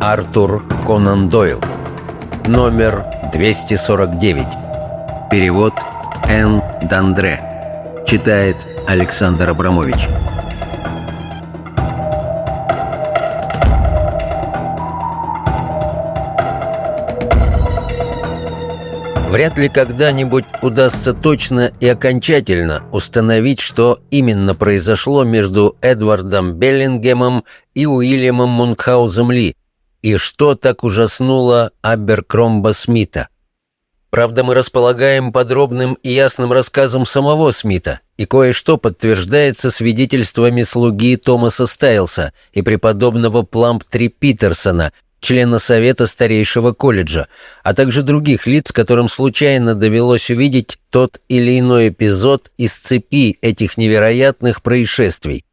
Артур Конан Дойл. Номер 249. Перевод Н. Дандре. Читает Александр Абрамович. Вряд ли когда-нибудь удастся точно и окончательно установить, что именно произошло между Эдвардом Беллингемом и Уильямом Мунхаузом Ли, и что так ужаснуло Аберкромба Смита. Правда, мы располагаем подробным и ясным рассказом самого Смита, и кое-что подтверждается свидетельствами слуги Томаса Стайлса и преподобного Пламп-Три Питерсона, члена Совета Старейшего колледжа, а также других лиц, которым случайно довелось увидеть тот или иной эпизод из цепи этих невероятных происшествий.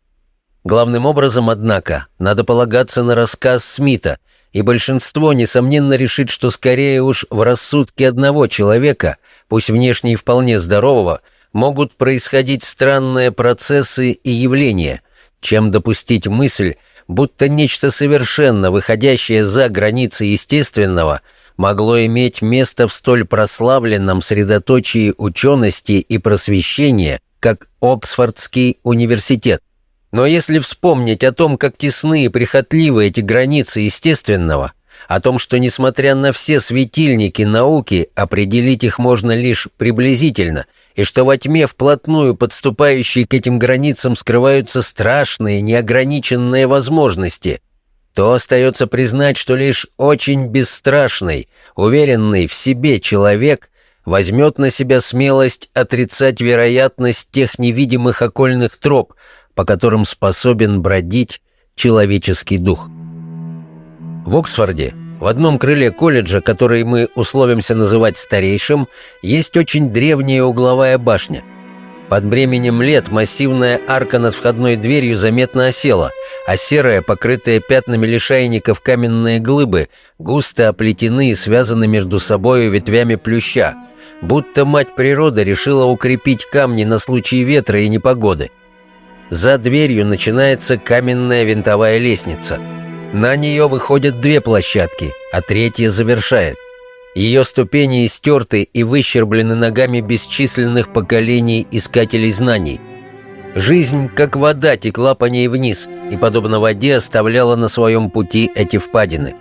Главным образом, однако, надо полагаться на рассказ Смита, и большинство, несомненно, решит, что скорее уж в рассудке одного человека, пусть внешне и вполне здорового, могут происходить странные процессы и явления, чем допустить мысль, будто нечто совершенно выходящее за границы естественного могло иметь место в столь прославленном средоточии учености и просвещения, как Оксфордский университет. Но если вспомнить о том, как тесны и прихотливы эти границы естественного, о том, что, несмотря на все светильники науки, определить их можно лишь приблизительно, и что во тьме вплотную подступающие к этим границам скрываются страшные, неограниченные возможности, то остается признать, что лишь очень бесстрашный, уверенный в себе человек возьмет на себя смелость отрицать вероятность тех невидимых окольных троп, по которым способен бродить человеческий дух. В Оксфорде, в одном крыле колледжа, который мы условимся называть старейшим, есть очень древняя угловая башня. Под бременем лет массивная арка над входной дверью заметно осела, а серая, покрытая пятнами лишайников каменные глыбы, густо оплетены и связаны между собой ветвями плюща, будто мать природа решила укрепить камни на случай ветра и непогоды. За дверью начинается каменная винтовая лестница. На нее выходят две площадки, а третья завершает. Ее ступени истерты и выщерблены ногами бесчисленных поколений искателей знаний. Жизнь, как вода, текла по ней вниз, и, подобно воде, оставляла на своем пути эти впадины.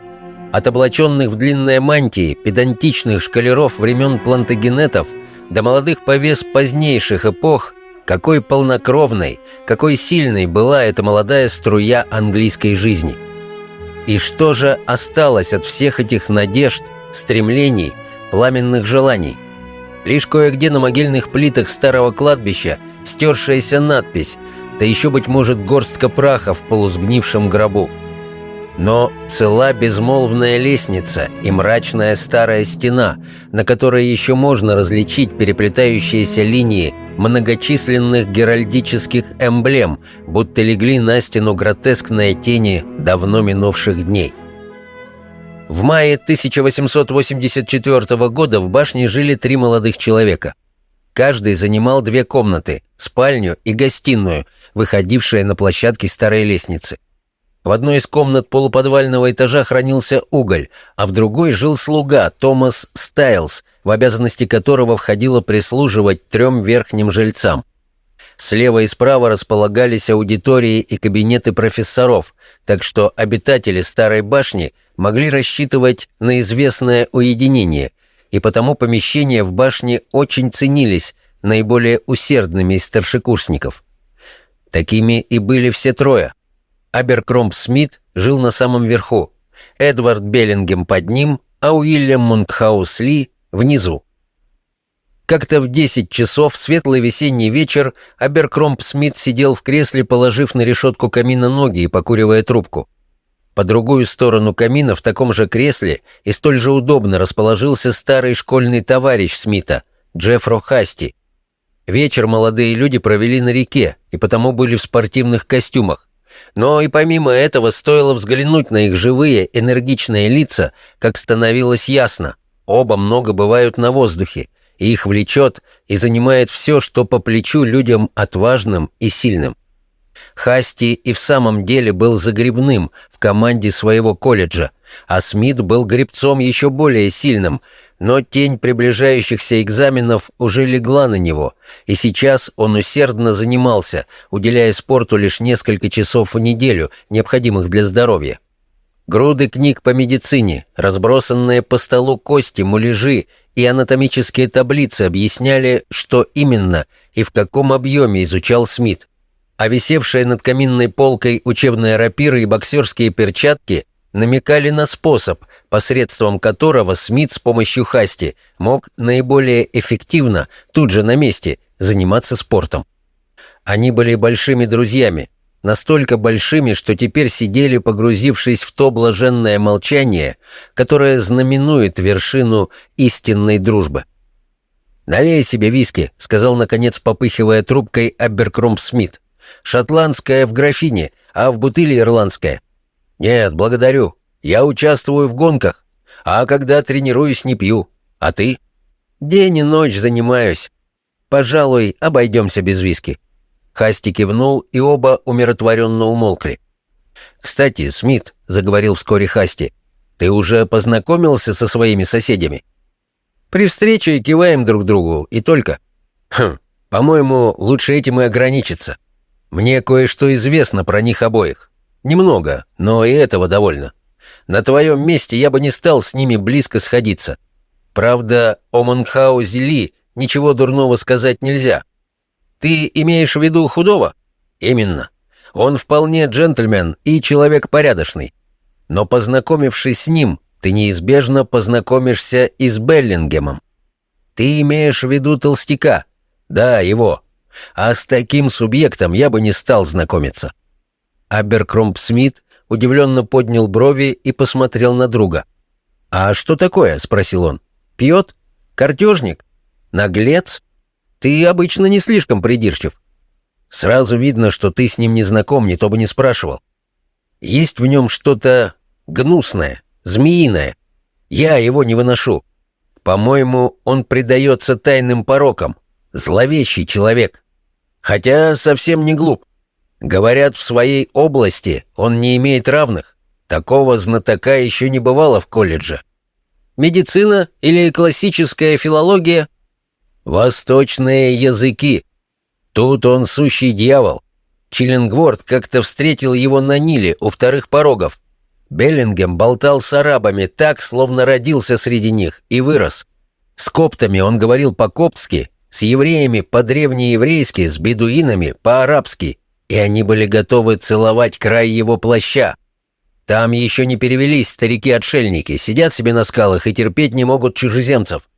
От облаченных в длинные мантии, педантичных шкалеров времен плантагенетов до молодых повес позднейших эпох какой полнокровной, какой сильной была эта молодая струя английской жизни. И что же осталось от всех этих надежд, стремлений, пламенных желаний? Лишь кое-где на могильных плитах старого кладбища стершаяся надпись, да еще, быть может, горстка праха в полусгнившем гробу. Но цела безмолвная лестница и мрачная старая стена, на которой еще можно различить переплетающиеся линии многочисленных геральдических эмблем, будто легли на стену гротескные тени давно минувших дней. В мае 1884 года в башне жили три молодых человека. Каждый занимал две комнаты, спальню и гостиную, выходившие на площадке старой лестницы. В одной из комнат полуподвального этажа хранился уголь, а в другой жил слуга Томас Стайлс, в обязанности которого входило прислуживать трем верхним жильцам. Слева и справа располагались аудитории и кабинеты профессоров, так что обитатели старой башни могли рассчитывать на известное уединение, и потому помещения в башне очень ценились наиболее усердными из старшекурсников. Такими и были все трое. Аберкромп Смит жил на самом верху, Эдвард Беллингем под ним, а Уильям Мункхаус Ли внизу. Как-то в десять часов, светлый весенний вечер, Аберкромп Смит сидел в кресле, положив на решетку камина ноги и покуривая трубку. По другую сторону камина в таком же кресле и столь же удобно расположился старый школьный товарищ Смита, Джеффро Хасти. Вечер молодые люди провели на реке и потому были в спортивных костюмах. Но и помимо этого стоило взглянуть на их живые, энергичные лица, как становилось ясно. Оба много бывают на воздухе, и их влечет и занимает все, что по плечу людям отважным и сильным. Хасти и в самом деле был загребным в команде своего колледжа, а Смит был гребцом еще более сильным, но тень приближающихся экзаменов уже легла на него, и сейчас он усердно занимался, уделяя спорту лишь несколько часов в неделю, необходимых для здоровья. Груды книг по медицине, разбросанные по столу кости, муляжи и анатомические таблицы объясняли, что именно и в каком объеме изучал Смит. А висевшие над каминной полкой учебные рапиры и боксерские перчатки намекали на способ, посредством которого Смит с помощью Хасти мог наиболее эффективно, тут же на месте, заниматься спортом. Они были большими друзьями, настолько большими, что теперь сидели, погрузившись в то блаженное молчание, которое знаменует вершину истинной дружбы. «Налей себе виски», — сказал, наконец, попыхивая трубкой Аберкромп Смит. «Шотландская в графине, а в бутыле ирландская». «Нет, благодарю. Я участвую в гонках, а когда тренируюсь, не пью. А ты?» «День и ночь занимаюсь. Пожалуй, обойдемся без виски». Хасти кивнул, и оба умиротворенно умолкли. «Кстати, Смит», — заговорил вскоре Хасти, — «ты уже познакомился со своими соседями?» «При встрече киваем друг другу, и только». «Хм, по-моему, лучше этим и ограничиться. Мне кое-что известно про них обоих. Немного, но и этого довольно. На твоем месте я бы не стал с ними близко сходиться. Правда, о Монхаузе Ли ничего дурного сказать нельзя. Ты имеешь в виду худого? Именно. Он вполне джентльмен и человек порядочный. Но познакомившись с ним, ты неизбежно познакомишься и с Беллингемом. Ты имеешь в виду толстяка? Да, его. А с таким субъектом я бы не стал знакомиться. Аберкромп Смит удивленно поднял брови и посмотрел на друга. «А что такое?» — спросил он. «Пьет? Картежник? Наглец? Ты обычно не слишком придирчив. Сразу видно, что ты с ним не знаком, не то бы не спрашивал. Есть в нем что-то гнусное, змеиное. Я его не выношу. По-моему, он предается тайным порокам. Зловещий человек. Хотя совсем не глуп. Говорят, в своей области он не имеет равных. Такого знатока еще не бывало в колледже. Медицина или классическая филология Восточные языки. Тут он сущий дьявол. Чиллингворд как-то встретил его на Ниле у вторых порогов. Беллингем болтал с арабами так, словно родился среди них и вырос. С коптами он говорил по-коптски, с евреями по-древнееврейски, с бедуинами по-арабски, и они были готовы целовать край его плаща. Там еще не перевелись старики-отшельники, сидят себе на скалах и терпеть не могут чужеземцев.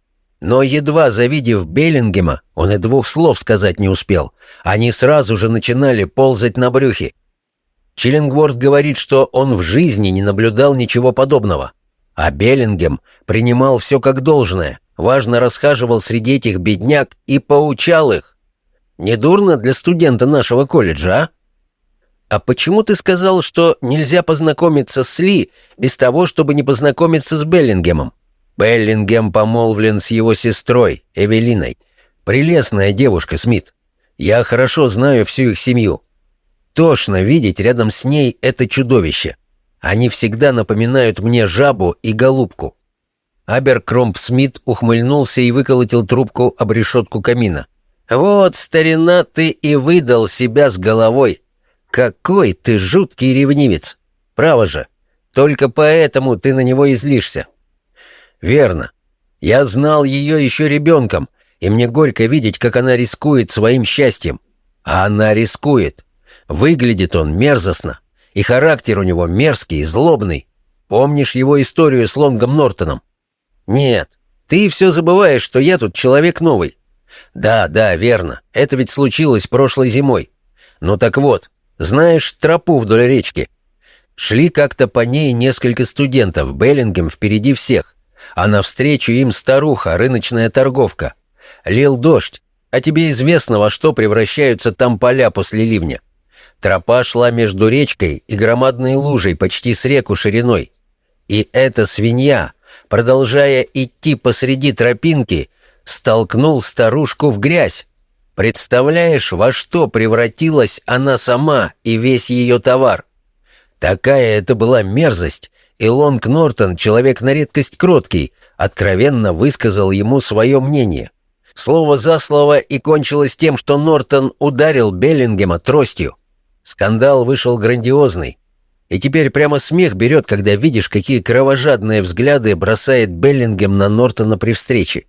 Но едва завидев Беллингема, он и двух слов сказать не успел. Они сразу же начинали ползать на брюхе. Чиллингворд говорит, что он в жизни не наблюдал ничего подобного. А Беллингем принимал все как должное, важно расхаживал среди этих бедняк и поучал их. Недурно для студента нашего колледжа, а? «А почему ты сказал, что нельзя познакомиться с Ли без того, чтобы не познакомиться с Беллингемом?» Беллингем помолвлен с его сестрой, Эвелиной. Прелестная девушка, Смит. Я хорошо знаю всю их семью. Тошно видеть рядом с ней это чудовище. Они всегда напоминают мне жабу и голубку». Аберкромп Смит ухмыльнулся и выколотил трубку об решетку камина. «Вот, старина, ты и выдал себя с головой. Какой ты жуткий ревнивец! Право же, только поэтому ты на него излишься. «Верно. Я знал ее еще ребенком, и мне горько видеть, как она рискует своим счастьем. А она рискует. Выглядит он мерзостно, и характер у него мерзкий злобный. Помнишь его историю с Лонгом Нортоном? Нет, ты все забываешь, что я тут человек новый. Да, да, верно, это ведь случилось прошлой зимой. Ну так вот, знаешь тропу вдоль речки? Шли как-то по ней несколько студентов, Беллингем впереди всех а навстречу им старуха, рыночная торговка. Лил дождь, а тебе известно, во что превращаются там поля после ливня. Тропа шла между речкой и громадной лужей почти с реку шириной. И эта свинья, продолжая идти посреди тропинки, столкнул старушку в грязь. Представляешь, во что превратилась она сама и весь ее товар? Такая это была мерзость, и Лонг Нортон, человек на редкость кроткий, откровенно высказал ему свое мнение. Слово за слово и кончилось тем, что Нортон ударил Беллингема тростью. Скандал вышел грандиозный. И теперь прямо смех берет, когда видишь, какие кровожадные взгляды бросает Беллингем на Нортона при встрече.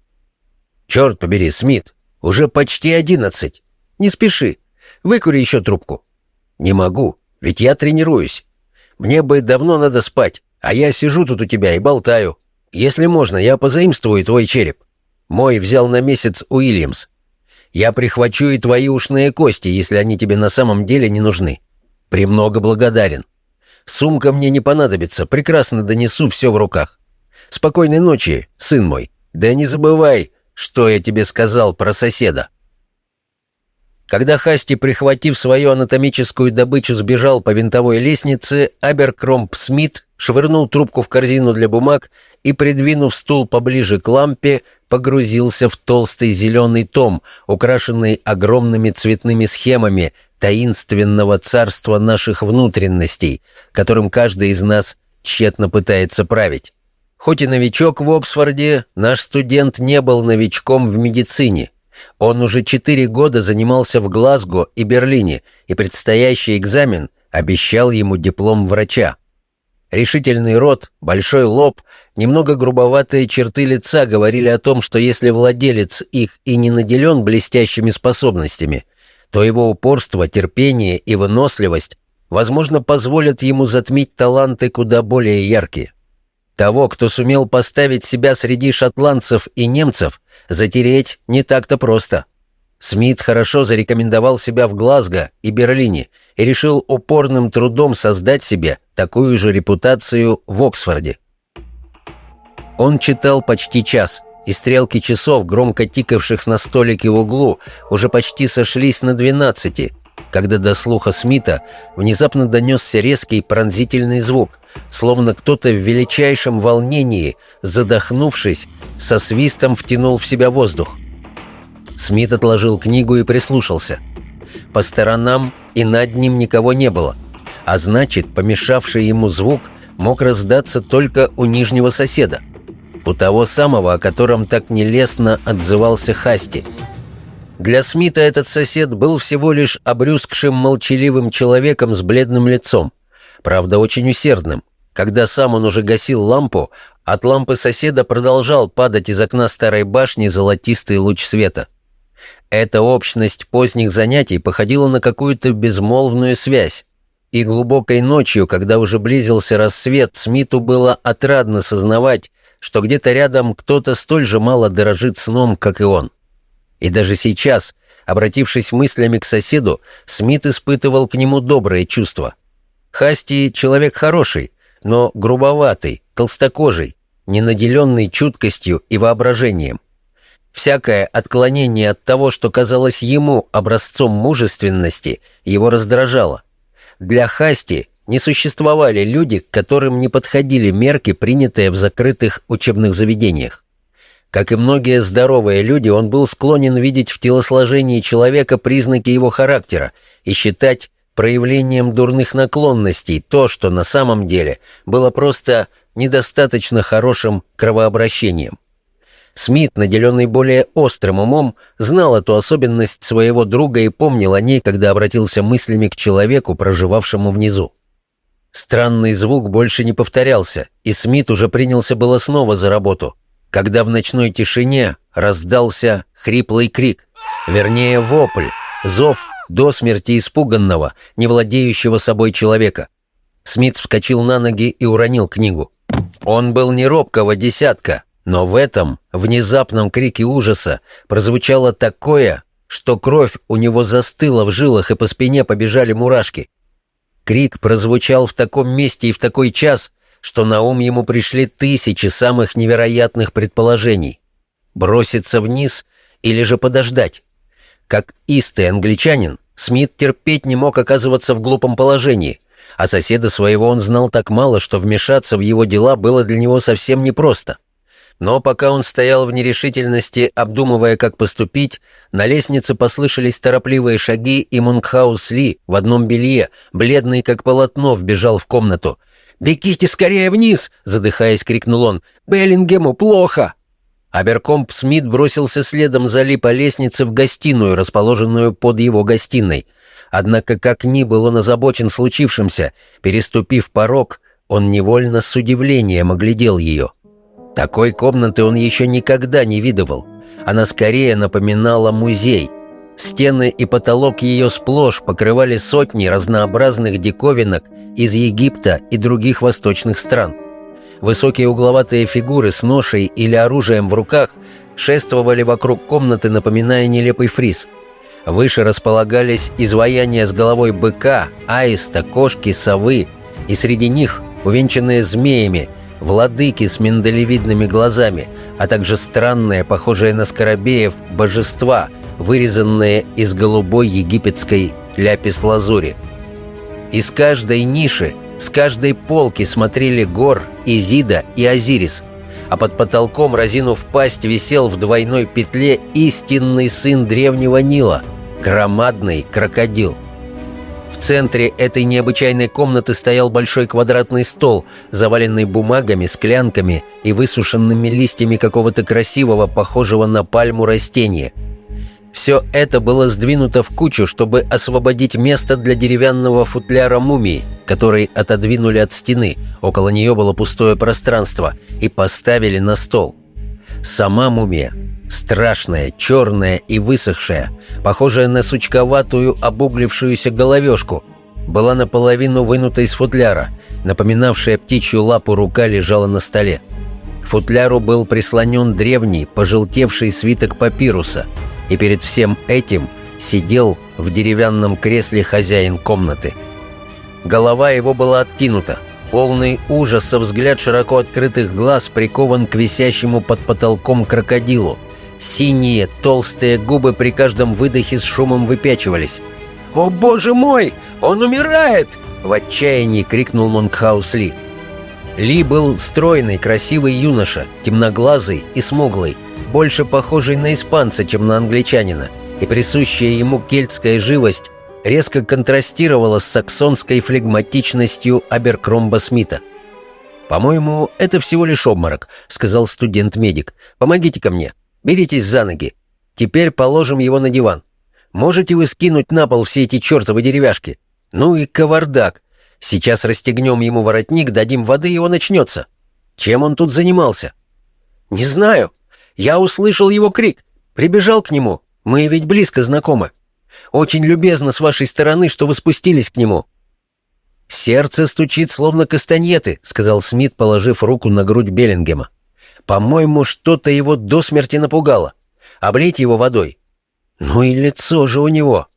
«Черт побери, Смит, уже почти одиннадцать. Не спеши, выкури еще трубку». «Не могу, ведь я тренируюсь. Мне бы давно надо спать, а я сижу тут у тебя и болтаю. Если можно, я позаимствую твой череп. Мой взял на месяц Уильямс. Я прихвачу и твои ушные кости, если они тебе на самом деле не нужны. Премного благодарен. Сумка мне не понадобится, прекрасно донесу все в руках. Спокойной ночи, сын мой. Да не забывай, что я тебе сказал про соседа». Когда Хасти, прихватив свою анатомическую добычу, сбежал по винтовой лестнице, Аберкромп Смит швырнул трубку в корзину для бумаг и, придвинув стул поближе к лампе, погрузился в толстый зеленый том, украшенный огромными цветными схемами таинственного царства наших внутренностей, которым каждый из нас тщетно пытается править. Хоть и новичок в Оксфорде, наш студент не был новичком в медицине. Он уже четыре года занимался в Глазго и Берлине, и предстоящий экзамен обещал ему диплом врача. Решительный рот, большой лоб, немного грубоватые черты лица говорили о том, что если владелец их и не наделен блестящими способностями, то его упорство, терпение и выносливость, возможно, позволят ему затмить таланты куда более яркие. Того, кто сумел поставить себя среди шотландцев и немцев, затереть не так-то просто. Смит хорошо зарекомендовал себя в Глазго и Берлине и решил упорным трудом создать себе такую же репутацию в Оксфорде. Он читал почти час, и стрелки часов, громко тикавших на столике в углу, уже почти сошлись на двенадцати, когда до слуха Смита внезапно донесся резкий пронзительный звук, словно кто-то в величайшем волнении, задохнувшись, со свистом втянул в себя воздух. Смит отложил книгу и прислушался. По сторонам и над ним никого не было, а значит, помешавший ему звук мог раздаться только у нижнего соседа, у того самого, о котором так нелестно отзывался Хасти. Для Смита этот сосед был всего лишь обрюзгшим молчаливым человеком с бледным лицом, правда, очень усердным. Когда сам он уже гасил лампу, от лампы соседа продолжал падать из окна старой башни золотистый луч света. Эта общность поздних занятий походила на какую-то безмолвную связь. И глубокой ночью, когда уже близился рассвет, Смиту было отрадно сознавать, что где-то рядом кто-то столь же мало дорожит сном, как и он. И даже сейчас, обратившись мыслями к соседу, Смит испытывал к нему доброе чувство. Хасти — человек хороший, но грубоватый, толстокожий, ненаделенный чуткостью и воображением. Всякое отклонение от того, что казалось ему образцом мужественности, его раздражало. Для Хасти не существовали люди, к которым не подходили мерки, принятые в закрытых учебных заведениях. Как и многие здоровые люди, он был склонен видеть в телосложении человека признаки его характера и считать проявлением дурных наклонностей то, что на самом деле было просто недостаточно хорошим кровообращением. Смит, наделенный более острым умом, знал эту особенность своего друга и помнил о ней, когда обратился мыслями к человеку, проживавшему внизу. Странный звук больше не повторялся, и Смит уже принялся было снова за работу, когда в ночной тишине раздался хриплый крик, вернее вопль, зов до смерти испуганного, не владеющего собой человека. Смит вскочил на ноги и уронил книгу. Он был не робкого десятка, но в этом внезапном крике ужаса прозвучало такое, что кровь у него застыла в жилах и по спине побежали мурашки. Крик прозвучал в таком месте и в такой час, что на ум ему пришли тысячи самых невероятных предположений. Броситься вниз или же подождать? Как истый англичанин, Смит терпеть не мог оказываться в глупом положении, а соседа своего он знал так мало, что вмешаться в его дела было для него совсем непросто. Но пока он стоял в нерешительности, обдумывая, как поступить, на лестнице послышались торопливые шаги, и Мункхаус Ли в одном белье, бледный как полотно, вбежал в комнату. «Бегите скорее вниз!» — задыхаясь, крикнул он. «Беллингему плохо!» Аберкомп Смит бросился следом за Ли по лестнице в гостиную, расположенную под его гостиной. Однако, как ни был он озабочен случившимся, переступив порог, он невольно с удивлением оглядел ее. Такой комнаты он еще никогда не видывал. Она скорее напоминала музей. Стены и потолок ее сплошь покрывали сотни разнообразных диковинок из Египта и других восточных стран. Высокие угловатые фигуры с ношей или оружием в руках шествовали вокруг комнаты, напоминая нелепый фриз. Выше располагались изваяния с головой быка, аиста, кошки, совы, и среди них, увенчанные змеями, владыки с миндалевидными глазами, а также странные, похожие на скоробеев, божества, вырезанные из голубой египетской ляпис-лазури. Из каждой ниши с каждой полки смотрели Гор, Изида и Азирис, а под потолком, разинув пасть, висел в двойной петле истинный сын древнего Нила, громадный крокодил. В центре этой необычайной комнаты стоял большой квадратный стол, заваленный бумагами, склянками и высушенными листьями какого-то красивого, похожего на пальму растения – все это было сдвинуто в кучу, чтобы освободить место для деревянного футляра мумии, который отодвинули от стены, около нее было пустое пространство, и поставили на стол. Сама мумия, страшная, черная и высохшая, похожая на сучковатую обуглившуюся головешку, была наполовину вынута из футляра, напоминавшая птичью лапу рука лежала на столе. К футляру был прислонен древний, пожелтевший свиток папируса – и перед всем этим сидел в деревянном кресле хозяин комнаты. Голова его была откинута. Полный ужаса взгляд широко открытых глаз прикован к висящему под потолком крокодилу. Синие, толстые губы при каждом выдохе с шумом выпячивались. «О, боже мой! Он умирает!» — в отчаянии крикнул Монкхаус Ли. Ли был стройный, красивый юноша, темноглазый и смуглый — больше похожий на испанца, чем на англичанина, и присущая ему кельтская живость резко контрастировала с саксонской флегматичностью Аберкромба Смита. «По-моему, это всего лишь обморок», — сказал студент-медик. «Помогите ко мне. Беритесь за ноги. Теперь положим его на диван. Можете вы скинуть на пол все эти чертовы деревяшки? Ну и кавардак. Сейчас расстегнем ему воротник, дадим воды, и он начнется. Чем он тут занимался?» «Не знаю», я услышал его крик, прибежал к нему. Мы ведь близко знакомы. Очень любезно с вашей стороны, что вы спустились к нему». «Сердце стучит, словно кастаньеты», — сказал Смит, положив руку на грудь Беллингема. «По-моему, что-то его до смерти напугало. Облейте его водой». «Ну и лицо же у него».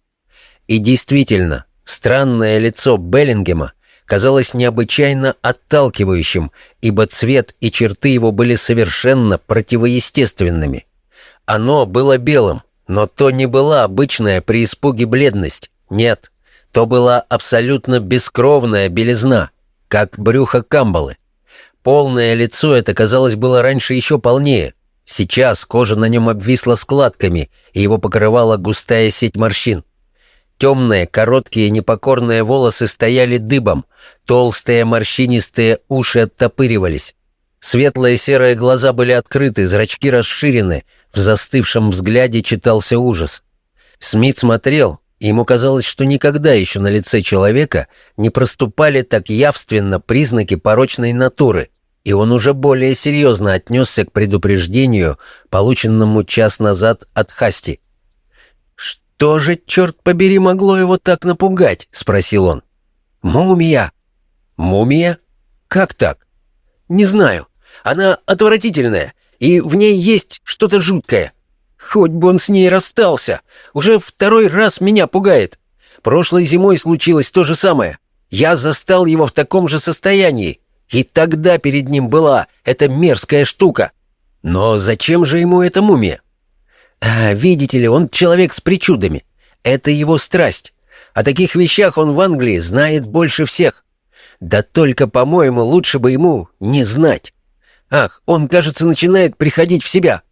И действительно, странное лицо Беллингема казалось необычайно отталкивающим, ибо цвет и черты его были совершенно противоестественными. Оно было белым, но то не была обычная при испуге бледность, нет, то была абсолютно бескровная белизна, как брюхо камбалы. Полное лицо это, казалось, было раньше еще полнее. Сейчас кожа на нем обвисла складками, и его покрывала густая сеть морщин. Темные, короткие, непокорные волосы стояли дыбом, толстые, морщинистые уши оттопыривались. Светлые серые глаза были открыты, зрачки расширены, в застывшем взгляде читался ужас. Смит смотрел, и ему казалось, что никогда еще на лице человека не проступали так явственно признаки порочной натуры, и он уже более серьезно отнесся к предупреждению, полученному час назад от Хасти. «Что же, черт побери, могло его так напугать?» — спросил он. «Мумия!» «Мумия? Как так?» «Не знаю. Она отвратительная, и в ней есть что-то жуткое. Хоть бы он с ней расстался. Уже второй раз меня пугает. Прошлой зимой случилось то же самое. Я застал его в таком же состоянии. И тогда перед ним была эта мерзкая штука. Но зачем же ему эта мумия? А, видите ли, он человек с причудами. Это его страсть. О таких вещах он в Англии знает больше всех. Да только, по-моему, лучше бы ему не знать. Ах, он, кажется, начинает приходить в себя.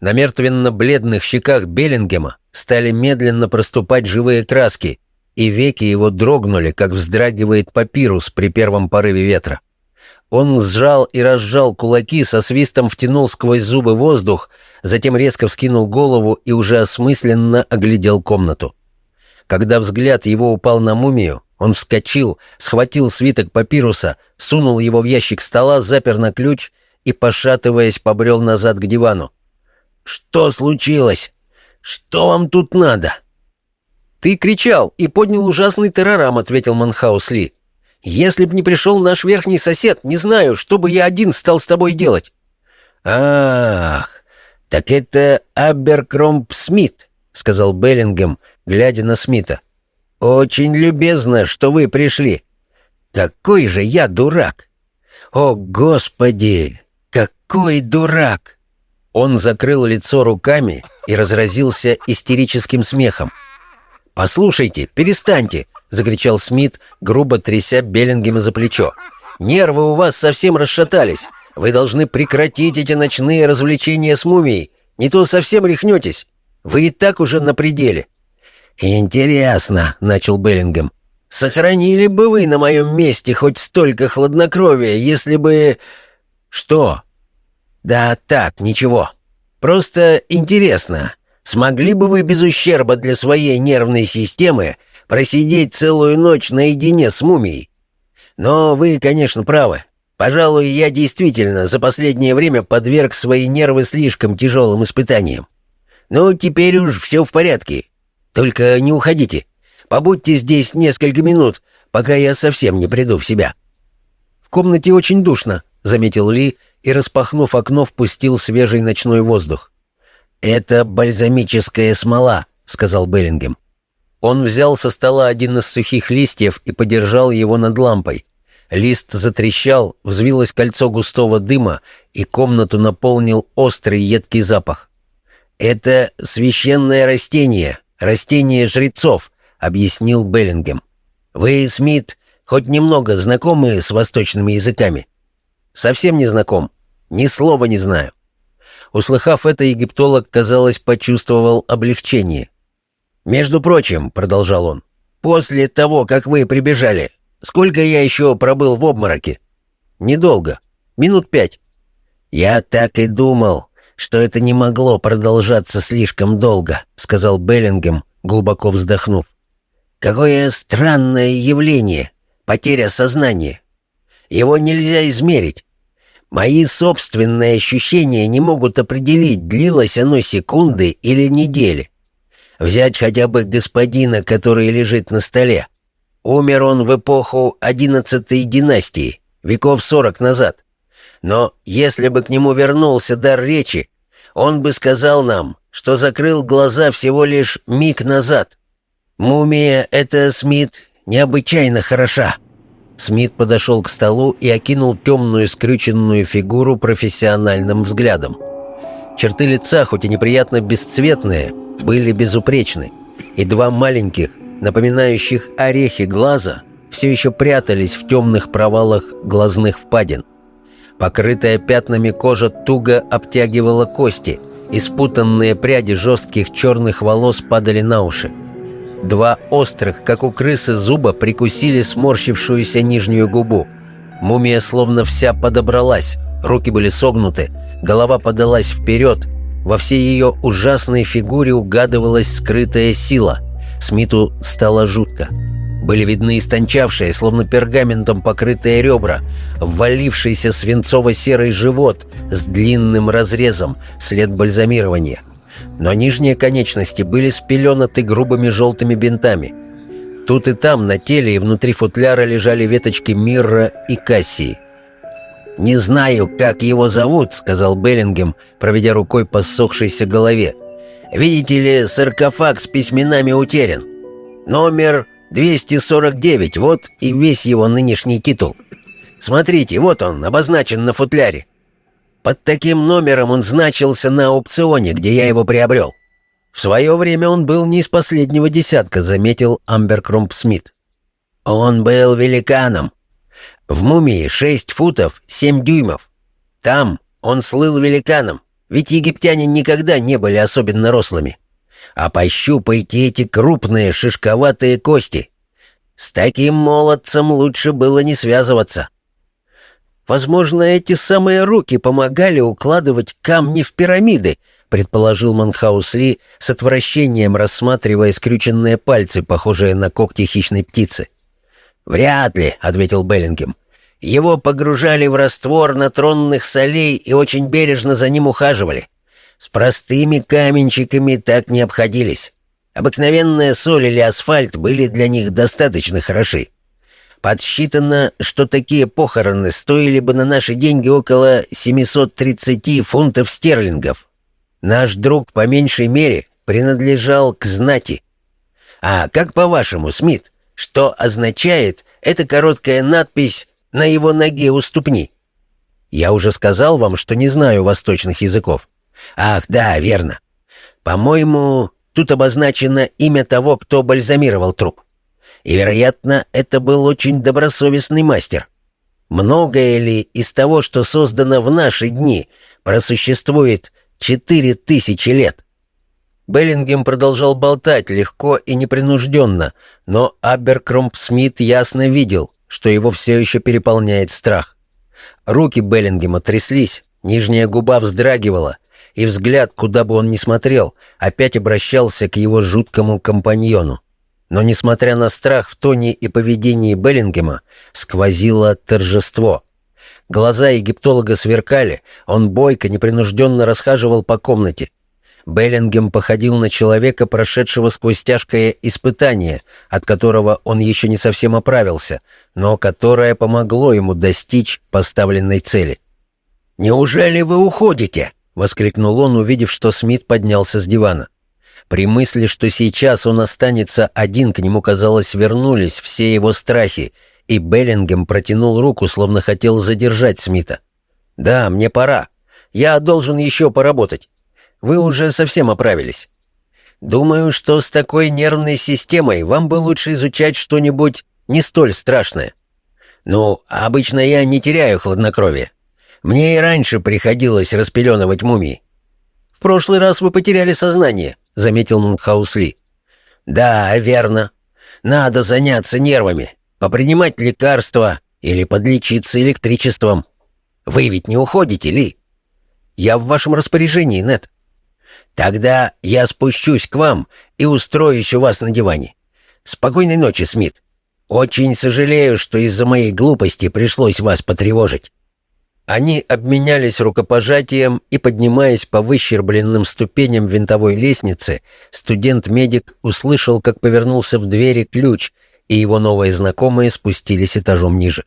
На мертвенно-бледных щеках Беллингема стали медленно проступать живые краски, и веки его дрогнули, как вздрагивает папирус при первом порыве ветра. Он сжал и разжал кулаки, со свистом втянул сквозь зубы воздух, затем резко вскинул голову и уже осмысленно оглядел комнату. Когда взгляд его упал на мумию, он вскочил, схватил свиток папируса, сунул его в ящик стола, запер на ключ и, пошатываясь, побрел назад к дивану. «Что случилось? Что вам тут надо?» «Ты кричал и поднял ужасный террорам», — ответил Манхаус Ли. «Если б не пришел наш верхний сосед, не знаю, что бы я один стал с тобой делать». «Ах, так это Аберкромп Смит», — сказал Беллингем, глядя на Смита. «Очень любезно, что вы пришли. Какой же я дурак! О, Господи, какой дурак!» Он закрыл лицо руками и разразился истерическим смехом. «Послушайте, перестаньте!» — закричал Смит, грубо тряся Беллингема за плечо. «Нервы у вас совсем расшатались. Вы должны прекратить эти ночные развлечения с мумией. Не то совсем рехнетесь. Вы и так уже на пределе». «Интересно», — начал Беллингем. «Сохранили бы вы на моем месте хоть столько хладнокровия, если бы...» «Что?» «Да так, ничего. Просто интересно. Смогли бы вы без ущерба для своей нервной системы просидеть целую ночь наедине с мумией? Но вы, конечно, правы. Пожалуй, я действительно за последнее время подверг свои нервы слишком тяжелым испытаниям. Ну, теперь уж все в порядке. Только не уходите. Побудьте здесь несколько минут, пока я совсем не приду в себя». «В комнате очень душно», — заметил Ли и, распахнув окно, впустил свежий ночной воздух. «Это бальзамическая смола», — сказал Беллингем. Он взял со стола один из сухих листьев и подержал его над лампой. Лист затрещал, взвилось кольцо густого дыма, и комнату наполнил острый едкий запах. «Это священное растение, растение жрецов», — объяснил Беллингем. «Вы, Смит, хоть немного знакомы с восточными языками?» «Совсем не знаком. Ни слова не знаю». Услыхав это, египтолог, казалось, почувствовал облегчение. «Между прочим», — продолжал он, — «после того, как вы прибежали, сколько я еще пробыл в обмороке?» «Недолго. Минут пять». «Я так и думал, что это не могло продолжаться слишком долго», — сказал Беллингем, глубоко вздохнув. «Какое странное явление, потеря сознания. Его нельзя измерить. Мои собственные ощущения не могут определить, длилось оно секунды или недели. Взять хотя бы господина, который лежит на столе. Умер он в эпоху одиннадцатой династии, веков сорок назад. Но если бы к нему вернулся дар речи, он бы сказал нам, что закрыл глаза всего лишь миг назад. Мумия эта, Смит, необычайно хороша. Смит подошел к столу и окинул темную скрюченную фигуру профессиональным взглядом. Черты лица, хоть и неприятно бесцветные, были безупречны, и два маленьких, напоминающих орехи глаза, все еще прятались в темных провалах глазных впадин. Покрытая пятнами кожа туго обтягивала кости, и спутанные пряди жестких черных волос падали на уши. Два острых, как у крысы, зуба прикусили сморщившуюся нижнюю губу. Мумия словно вся подобралась, руки были согнуты, голова подалась вперед. Во всей ее ужасной фигуре угадывалась скрытая сила. Смиту стало жутко. Были видны истончавшие, словно пергаментом покрытые ребра, ввалившийся свинцово-серый живот с длинным разрезом, след бальзамирования но нижние конечности были спеленаты грубыми желтыми бинтами. Тут и там на теле и внутри футляра лежали веточки мирра и кассии. «Не знаю, как его зовут», — сказал Беллингем, проведя рукой по ссохшейся голове. «Видите ли, саркофаг с письменами утерян. Номер 249, вот и весь его нынешний титул. Смотрите, вот он, обозначен на футляре. Под таким номером он значился на аукционе, где я его приобрел. В свое время он был не из последнего десятка, заметил Амберкромп Смит. Он был великаном. В мумии шесть футов семь дюймов. Там он слыл великаном, ведь египтяне никогда не были особенно рослыми. А пощупайте эти крупные шишковатые кости. С таким молодцем лучше было не связываться. Возможно, эти самые руки помогали укладывать камни в пирамиды, предположил Манхаус Ли с отвращением, рассматривая скрюченные пальцы, похожие на когти хищной птицы. «Вряд ли», — ответил Беллингем. «Его погружали в раствор натронных солей и очень бережно за ним ухаживали. С простыми каменщиками так не обходились. Обыкновенная соль или асфальт были для них достаточно хороши. Подсчитано, что такие похороны стоили бы на наши деньги около 730 фунтов стерлингов. Наш друг по меньшей мере принадлежал к знати. А как по-вашему, Смит, что означает эта короткая надпись на его ноге у ступни? Я уже сказал вам, что не знаю восточных языков. Ах, да, верно. По-моему, тут обозначено имя того, кто бальзамировал труп. И, вероятно, это был очень добросовестный мастер. Многое ли из того, что создано в наши дни, просуществует четыре тысячи лет? Беллингем продолжал болтать легко и непринужденно, но Аберкромп Смит ясно видел, что его все еще переполняет страх. Руки Беллингема тряслись, нижняя губа вздрагивала, и взгляд, куда бы он ни смотрел, опять обращался к его жуткому компаньону. Но, несмотря на страх в тоне и поведении Беллингема, сквозило торжество. Глаза египтолога сверкали, он бойко, непринужденно расхаживал по комнате. Беллингем походил на человека, прошедшего сквозь тяжкое испытание, от которого он еще не совсем оправился, но которое помогло ему достичь поставленной цели. «Неужели вы уходите?» — воскликнул он, увидев, что Смит поднялся с дивана. При мысли, что сейчас он останется один, к нему, казалось, вернулись все его страхи, и Беллингем протянул руку, словно хотел задержать Смита. «Да, мне пора. Я должен еще поработать. Вы уже совсем оправились. Думаю, что с такой нервной системой вам бы лучше изучать что-нибудь не столь страшное. Ну, обычно я не теряю хладнокровие. Мне и раньше приходилось распеленывать мумии. В прошлый раз вы потеряли сознание, — заметил Мунхаусли. «Да, верно. Надо заняться нервами, попринимать лекарства или подлечиться электричеством. Вы ведь не уходите, Ли?» «Я в вашем распоряжении, Нет. «Тогда я спущусь к вам и устроюсь у вас на диване. Спокойной ночи, Смит. Очень сожалею, что из-за моей глупости пришлось вас потревожить». Они обменялись рукопожатием, и, поднимаясь по выщербленным ступеням винтовой лестницы, студент-медик услышал, как повернулся в двери ключ, и его новые знакомые спустились этажом ниже.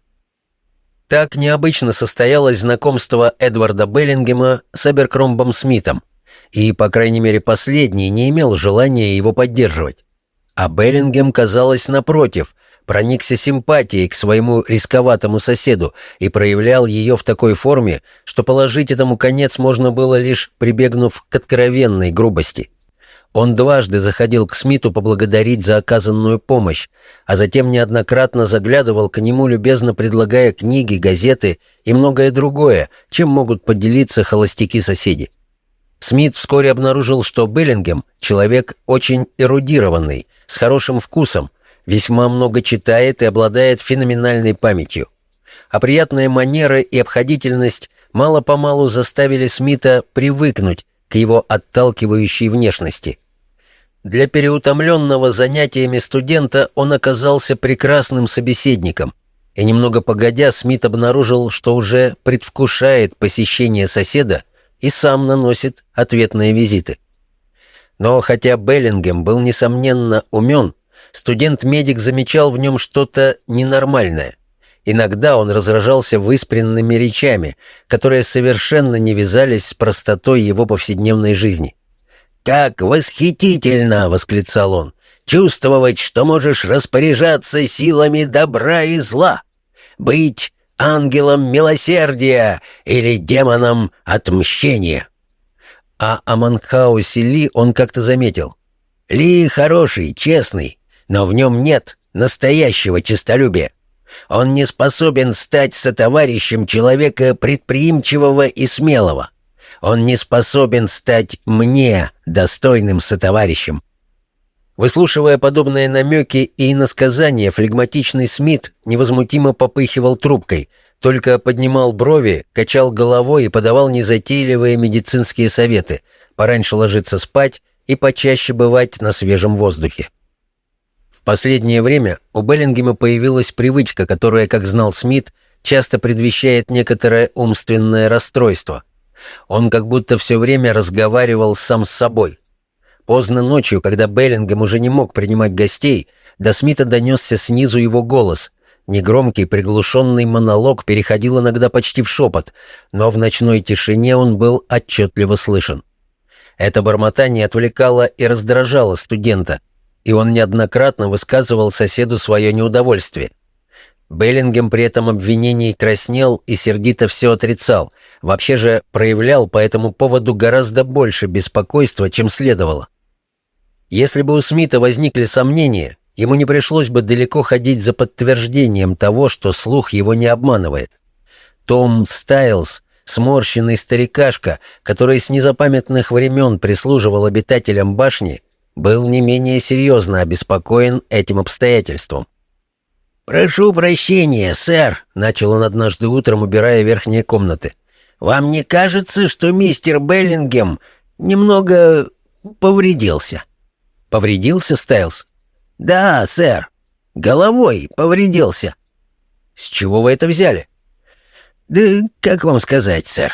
Так необычно состоялось знакомство Эдварда Беллингема с Эберкромбом Смитом, и, по крайней мере, последний не имел желания его поддерживать. А Беллингем, казалось, напротив — проникся симпатией к своему рисковатому соседу и проявлял ее в такой форме, что положить этому конец можно было лишь прибегнув к откровенной грубости. Он дважды заходил к Смиту поблагодарить за оказанную помощь, а затем неоднократно заглядывал к нему, любезно предлагая книги, газеты и многое другое, чем могут поделиться холостяки-соседи. Смит вскоре обнаружил, что Беллингем — человек очень эрудированный, с хорошим вкусом, весьма много читает и обладает феноменальной памятью. А приятная манера и обходительность мало-помалу заставили Смита привыкнуть к его отталкивающей внешности. Для переутомленного занятиями студента он оказался прекрасным собеседником, и немного погодя Смит обнаружил, что уже предвкушает посещение соседа и сам наносит ответные визиты. Но хотя Беллингем был, несомненно, умен, студент-медик замечал в нем что-то ненормальное. Иногда он разражался выспренными речами, которые совершенно не вязались с простотой его повседневной жизни. «Как восхитительно!» — восклицал он. «Чувствовать, что можешь распоряжаться силами добра и зла, быть ангелом милосердия или демоном отмщения». А о Манхаусе Ли он как-то заметил. «Ли хороший, честный, но в нем нет настоящего честолюбия. Он не способен стать сотоварищем человека предприимчивого и смелого. Он не способен стать мне достойным сотоварищем. Выслушивая подобные намеки и иносказания, флегматичный Смит невозмутимо попыхивал трубкой, только поднимал брови, качал головой и подавал незатейливые медицинские советы, пораньше ложиться спать и почаще бывать на свежем воздухе. Последнее время у Беллингема появилась привычка, которая, как знал Смит, часто предвещает некоторое умственное расстройство. Он как будто все время разговаривал сам с собой. Поздно ночью, когда Беллингем уже не мог принимать гостей, до Смита донесся снизу его голос. Негромкий, приглушенный монолог переходил иногда почти в шепот, но в ночной тишине он был отчетливо слышен. Это бормотание отвлекало и раздражало студента, и он неоднократно высказывал соседу свое неудовольствие. Беллингем при этом обвинении краснел и сердито все отрицал, вообще же проявлял по этому поводу гораздо больше беспокойства, чем следовало. Если бы у Смита возникли сомнения, ему не пришлось бы далеко ходить за подтверждением того, что слух его не обманывает. Том Стайлз, сморщенный старикашка, который с незапамятных времен прислуживал обитателям башни, был не менее серьезно обеспокоен этим обстоятельством. «Прошу прощения, сэр», — начал он однажды утром, убирая верхние комнаты. «Вам не кажется, что мистер Беллингем немного повредился?» «Повредился, Стайлз?» «Да, сэр. Головой повредился». «С чего вы это взяли?» «Да как вам сказать, сэр?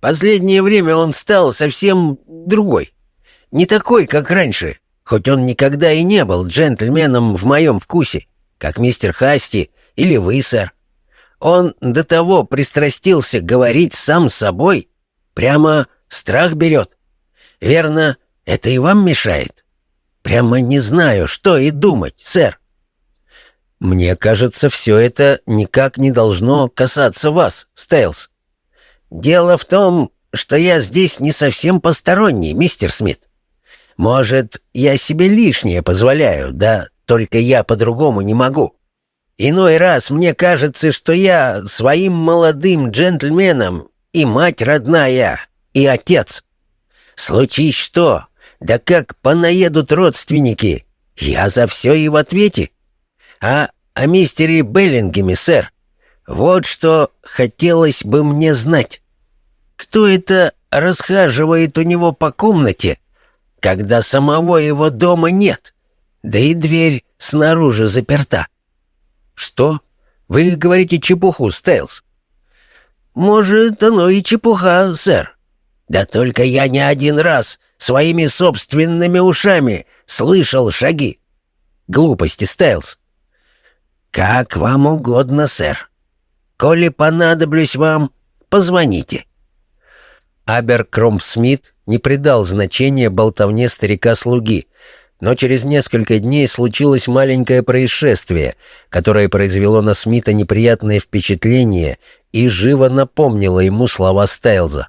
Последнее время он стал совсем другой. Не такой, как раньше, хоть он никогда и не был джентльменом в моем вкусе как мистер Хасти или вы, сэр. Он до того пристрастился говорить сам с собой. Прямо страх берет. Верно, это и вам мешает? Прямо не знаю, что и думать, сэр. Мне кажется, все это никак не должно касаться вас, Стейлс. Дело в том, что я здесь не совсем посторонний, мистер Смит. Может, я себе лишнее позволяю, да только я по-другому не могу. Иной раз мне кажется, что я своим молодым джентльменом и мать родная, и отец. Случись что, да как понаедут родственники, я за все и в ответе. А о мистере Беллингеме, сэр, вот что хотелось бы мне знать. Кто это расхаживает у него по комнате, когда самого его дома нет?» Да и дверь снаружи заперта. Что? Вы говорите чепуху, Стейлс? Может, оно и чепуха, сэр. Да только я не один раз своими собственными ушами слышал шаги. Глупости, Стейлс. Как вам угодно, сэр. Коли понадоблюсь вам, позвоните. Аберкром Смит не придал значения болтовне старика-слуги, но через несколько дней случилось маленькое происшествие, которое произвело на Смита неприятное впечатление и живо напомнило ему слова Стайлза.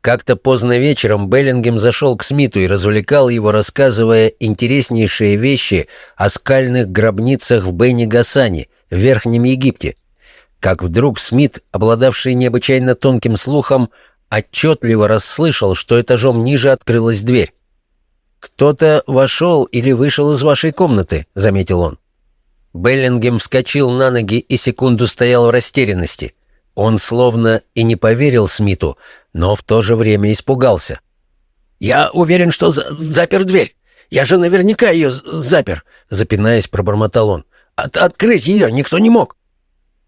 Как-то поздно вечером Беллингем зашел к Смиту и развлекал его, рассказывая интереснейшие вещи о скальных гробницах в Бенни-Гасане, в Верхнем Египте. Как вдруг Смит, обладавший необычайно тонким слухом, отчетливо расслышал, что этажом ниже открылась дверь. «Кто-то вошел или вышел из вашей комнаты», — заметил он. Беллингем вскочил на ноги и секунду стоял в растерянности. Он словно и не поверил Смиту, но в то же время испугался. «Я уверен, что за запер дверь. Я же наверняка ее запер», — запинаясь, пробормотал он. От «Открыть ее никто не мог».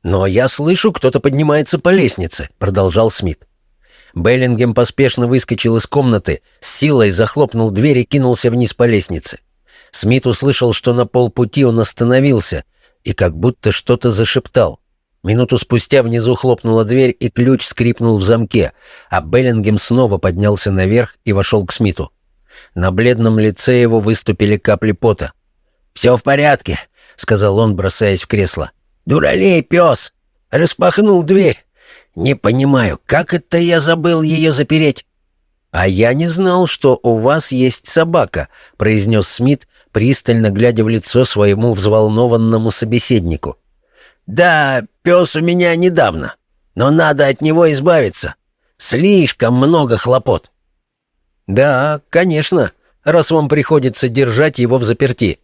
«Но я слышу, кто-то поднимается по лестнице», — продолжал Смит. Беллингем поспешно выскочил из комнаты, с силой захлопнул дверь и кинулся вниз по лестнице. Смит услышал, что на полпути он остановился и как будто что-то зашептал. Минуту спустя внизу хлопнула дверь, и ключ скрипнул в замке, а Беллингем снова поднялся наверх и вошел к Смиту. На бледном лице его выступили капли пота. «Все в порядке», — сказал он, бросаясь в кресло. «Дуралей, пес! Распахнул дверь. Не понимаю, как это я забыл ее запереть?» «А я не знал, что у вас есть собака», — произнес Смит, пристально глядя в лицо своему взволнованному собеседнику. «Да, пес у меня недавно, но надо от него избавиться. Слишком много хлопот». «Да, конечно, раз вам приходится держать его в заперти.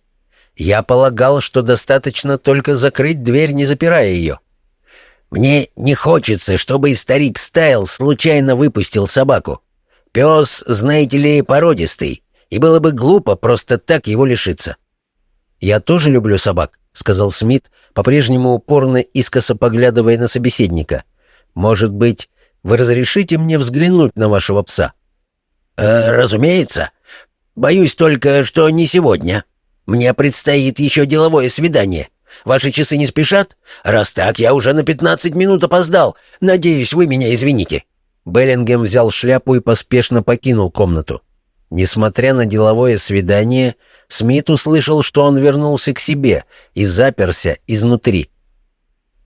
Я полагал, что достаточно только закрыть дверь, не запирая ее». «Мне не хочется, чтобы старик Стайл случайно выпустил собаку. Пес, знаете ли, породистый, и было бы глупо просто так его лишиться». «Я тоже люблю собак», — сказал Смит, по-прежнему упорно искоса поглядывая на собеседника. «Может быть, вы разрешите мне взглянуть на вашего пса?» «Э, «Разумеется. Боюсь только, что не сегодня. Мне предстоит еще деловое свидание. Ваши часы не спешат? Раз так, я уже на пятнадцать минут опоздал. Надеюсь, вы меня извините». Беллингем взял шляпу и поспешно покинул комнату. Несмотря на деловое свидание, Смит услышал, что он вернулся к себе и заперся изнутри.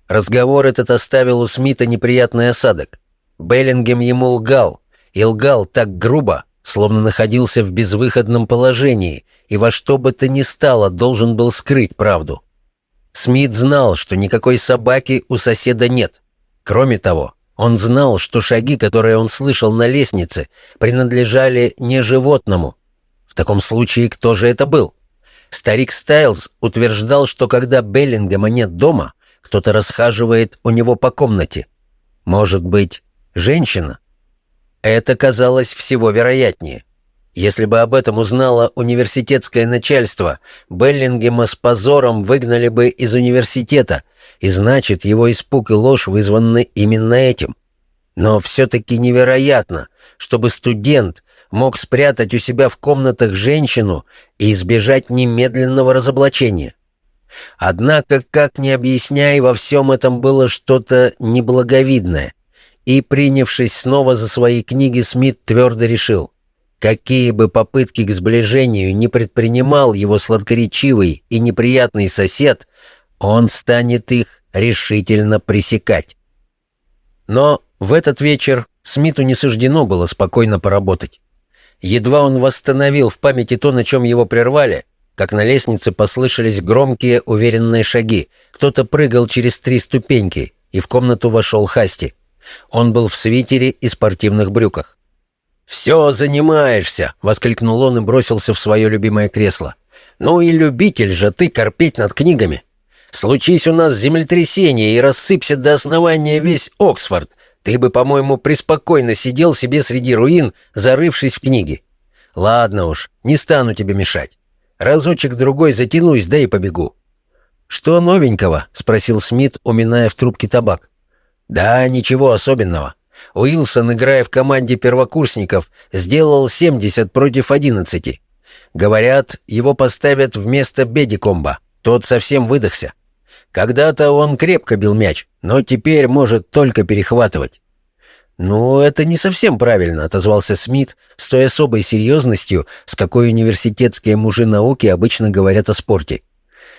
Разговор этот оставил у Смита неприятный осадок. Беллингем ему лгал, и лгал так грубо, словно находился в безвыходном положении и во что бы то ни стало должен был скрыть правду. Смит знал, что никакой собаки у соседа нет. Кроме того, он знал, что шаги, которые он слышал на лестнице, принадлежали не животному. В таком случае, кто же это был? Старик Стайлз утверждал, что когда Беллингема нет дома, кто-то расхаживает у него по комнате. Может быть, женщина? Это казалось всего вероятнее. Если бы об этом узнало университетское начальство, Беллингема с позором выгнали бы из университета, и значит, его испуг и ложь вызваны именно этим. Но все-таки невероятно, чтобы студент мог спрятать у себя в комнатах женщину и избежать немедленного разоблачения. Однако, как ни объясняй, во всем этом было что-то неблаговидное, и, принявшись снова за свои книги, Смит твердо решил — Какие бы попытки к сближению не предпринимал его сладкоречивый и неприятный сосед, он станет их решительно пресекать. Но в этот вечер Смиту не суждено было спокойно поработать. Едва он восстановил в памяти то, на чем его прервали, как на лестнице послышались громкие, уверенные шаги. Кто-то прыгал через три ступеньки, и в комнату вошел Хасти. Он был в свитере и спортивных брюках. «Все занимаешься!» — воскликнул он и бросился в свое любимое кресло. «Ну и любитель же ты корпеть над книгами! Случись у нас землетрясение и рассыпься до основания весь Оксфорд, ты бы, по-моему, преспокойно сидел себе среди руин, зарывшись в книги. Ладно уж, не стану тебе мешать. Разочек-другой затянусь, да и побегу». «Что новенького?» — спросил Смит, уминая в трубке табак. «Да, ничего особенного. Уилсон, играя в команде первокурсников, сделал 70 против 11. Говорят, его поставят вместо Бедикомба. Тот совсем выдохся. Когда-то он крепко бил мяч, но теперь может только перехватывать. «Ну, это не совсем правильно», — отозвался Смит с той особой серьезностью, с какой университетские мужи науки обычно говорят о спорте.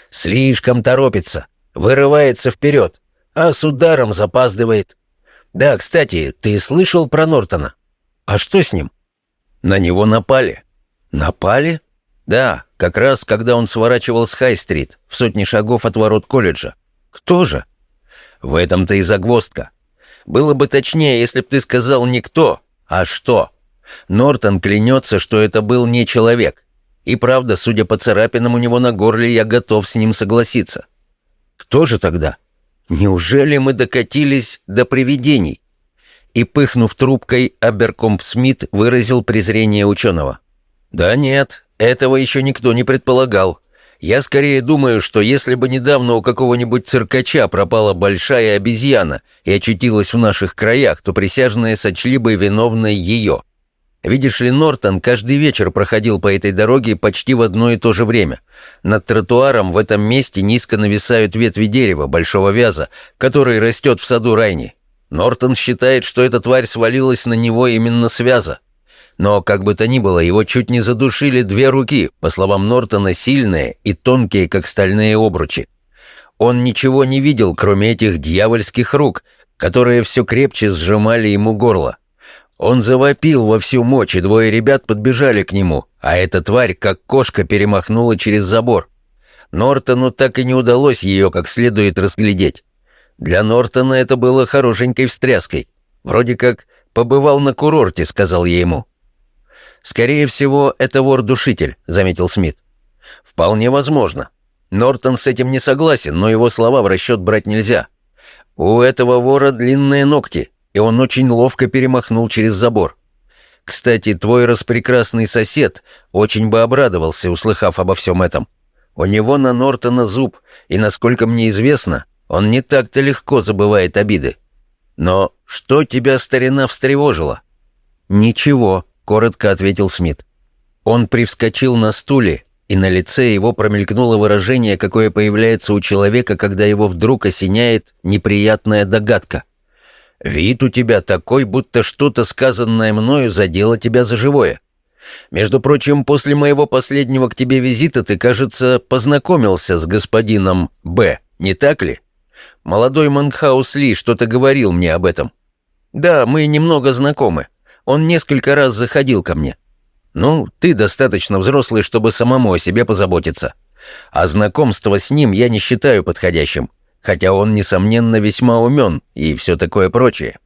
«Слишком торопится, вырывается вперед, а с ударом запаздывает. Да, кстати, ты слышал про Нортона? А что с ним? На него напали. Напали? Да, как раз когда он сворачивал с Хай-стрит, в сотни шагов от ворот колледжа. Кто же? В этом-то и загвоздка. Было бы точнее, если б ты сказал не кто, а что. Нортон клянется, что это был не человек. И правда, судя по царапинам у него на горле, я готов с ним согласиться. Кто же тогда? Неужели мы докатились до привидений? И, пыхнув трубкой, Аберкомп Смит выразил презрение ученого. Да нет, этого еще никто не предполагал. Я скорее думаю, что если бы недавно у какого-нибудь циркача пропала большая обезьяна и очутилась в наших краях, то присяжные сочли бы виновной ее. Видишь ли, Нортон каждый вечер проходил по этой дороге почти в одно и то же время. Над тротуаром в этом месте низко нависают ветви дерева, большого вяза, который растет в саду Райни. Нортон считает, что эта тварь свалилась на него именно с вяза. Но, как бы то ни было, его чуть не задушили две руки, по словам Нортона, сильные и тонкие, как стальные обручи. Он ничего не видел, кроме этих дьявольских рук, которые все крепче сжимали ему горло. Он завопил во всю мощь, и двое ребят подбежали к нему, а эта тварь, как кошка, перемахнула через забор. Нортону так и не удалось ее как следует разглядеть. Для Нортона это было хорошенькой встряской. Вроде как побывал на курорте», — сказал я ему. «Скорее всего, это вор-душитель», — заметил Смит. «Вполне возможно. Нортон с этим не согласен, но его слова в расчет брать нельзя. У этого вора длинные ногти, и он очень ловко перемахнул через забор. Кстати, твой распрекрасный сосед очень бы обрадовался, услыхав обо всем этом. У него на Нортона зуб, и, насколько мне известно, он не так-то легко забывает обиды. Но что тебя, старина, встревожило?» «Ничего», — коротко ответил Смит. Он привскочил на стуле, и на лице его промелькнуло выражение, какое появляется у человека, когда его вдруг осеняет неприятная догадка. «Вид у тебя такой, будто что-то, сказанное мною, задело тебя за живое. Между прочим, после моего последнего к тебе визита ты, кажется, познакомился с господином Б, не так ли? Молодой Манхаус Ли что-то говорил мне об этом. Да, мы немного знакомы. Он несколько раз заходил ко мне. Ну, ты достаточно взрослый, чтобы самому о себе позаботиться. А знакомство с ним я не считаю подходящим, хотя он, несомненно, весьма умен и все такое прочее.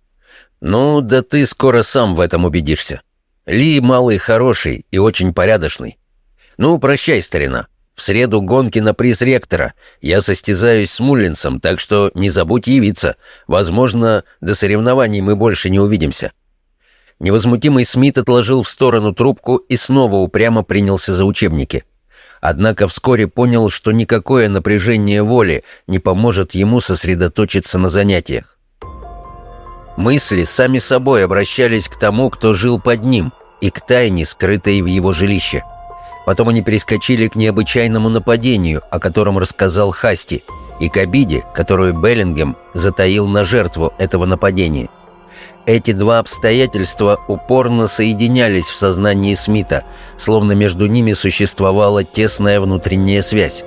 Ну, да ты скоро сам в этом убедишься. Ли малый хороший и очень порядочный. Ну, прощай, старина. В среду гонки на приз ректора. Я состязаюсь с Муллинсом, так что не забудь явиться. Возможно, до соревнований мы больше не увидимся». Невозмутимый Смит отложил в сторону трубку и снова упрямо принялся за учебники. Однако вскоре понял, что никакое напряжение воли не поможет ему сосредоточиться на занятиях. Мысли сами собой обращались к тому, кто жил под ним, и к тайне, скрытой в его жилище. Потом они перескочили к необычайному нападению, о котором рассказал Хасти, и к обиде, которую Беллингем затаил на жертву этого нападения – эти два обстоятельства упорно соединялись в сознании Смита, словно между ними существовала тесная внутренняя связь.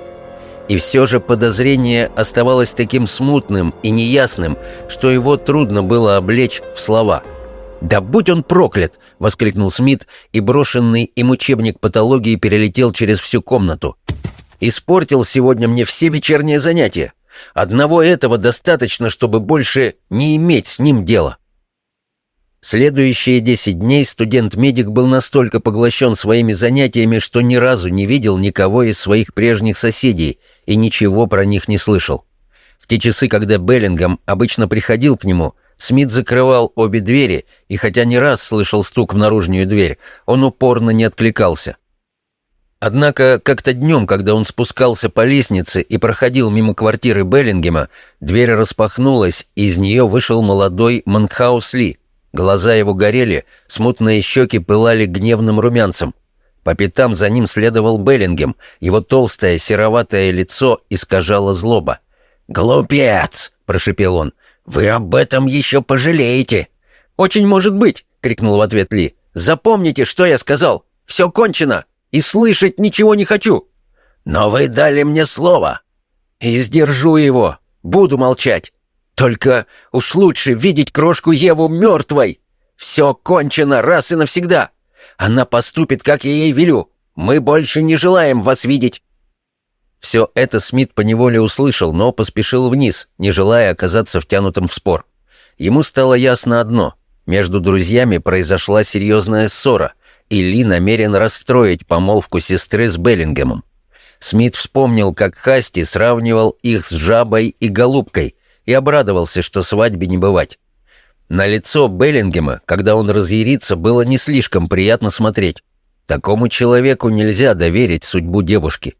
И все же подозрение оставалось таким смутным и неясным, что его трудно было облечь в слова. «Да будь он проклят!» — воскликнул Смит, и брошенный им учебник патологии перелетел через всю комнату. «Испортил сегодня мне все вечерние занятия. Одного этого достаточно, чтобы больше не иметь с ним дела». Следующие десять дней студент-медик был настолько поглощен своими занятиями, что ни разу не видел никого из своих прежних соседей и ничего про них не слышал. В те часы, когда Беллингам обычно приходил к нему, Смит закрывал обе двери, и хотя не раз слышал стук в наружную дверь, он упорно не откликался. Однако как-то днем, когда он спускался по лестнице и проходил мимо квартиры Беллингема, дверь распахнулась, и из нее вышел молодой Манхаус Ли, Глаза его горели, смутные щеки пылали гневным румянцем. По пятам за ним следовал Беллингем, его толстое сероватое лицо искажало злоба. «Глупец!» — прошипел он. «Вы об этом еще пожалеете!» «Очень может быть!» — крикнул в ответ Ли. «Запомните, что я сказал! Все кончено! И слышать ничего не хочу!» «Но вы дали мне слово!» «И сдержу его! Буду молчать! Только уж лучше видеть крошку Еву мертвой. Все кончено раз и навсегда. Она поступит, как я ей велю. Мы больше не желаем вас видеть». Все это Смит поневоле услышал, но поспешил вниз, не желая оказаться втянутым в спор. Ему стало ясно одно. Между друзьями произошла серьезная ссора, и Ли намерен расстроить помолвку сестры с Беллингемом. Смит вспомнил, как Хасти сравнивал их с жабой и голубкой, и обрадовался, что свадьбе не бывать. На лицо Беллингема, когда он разъярится, было не слишком приятно смотреть. Такому человеку нельзя доверить судьбу девушки.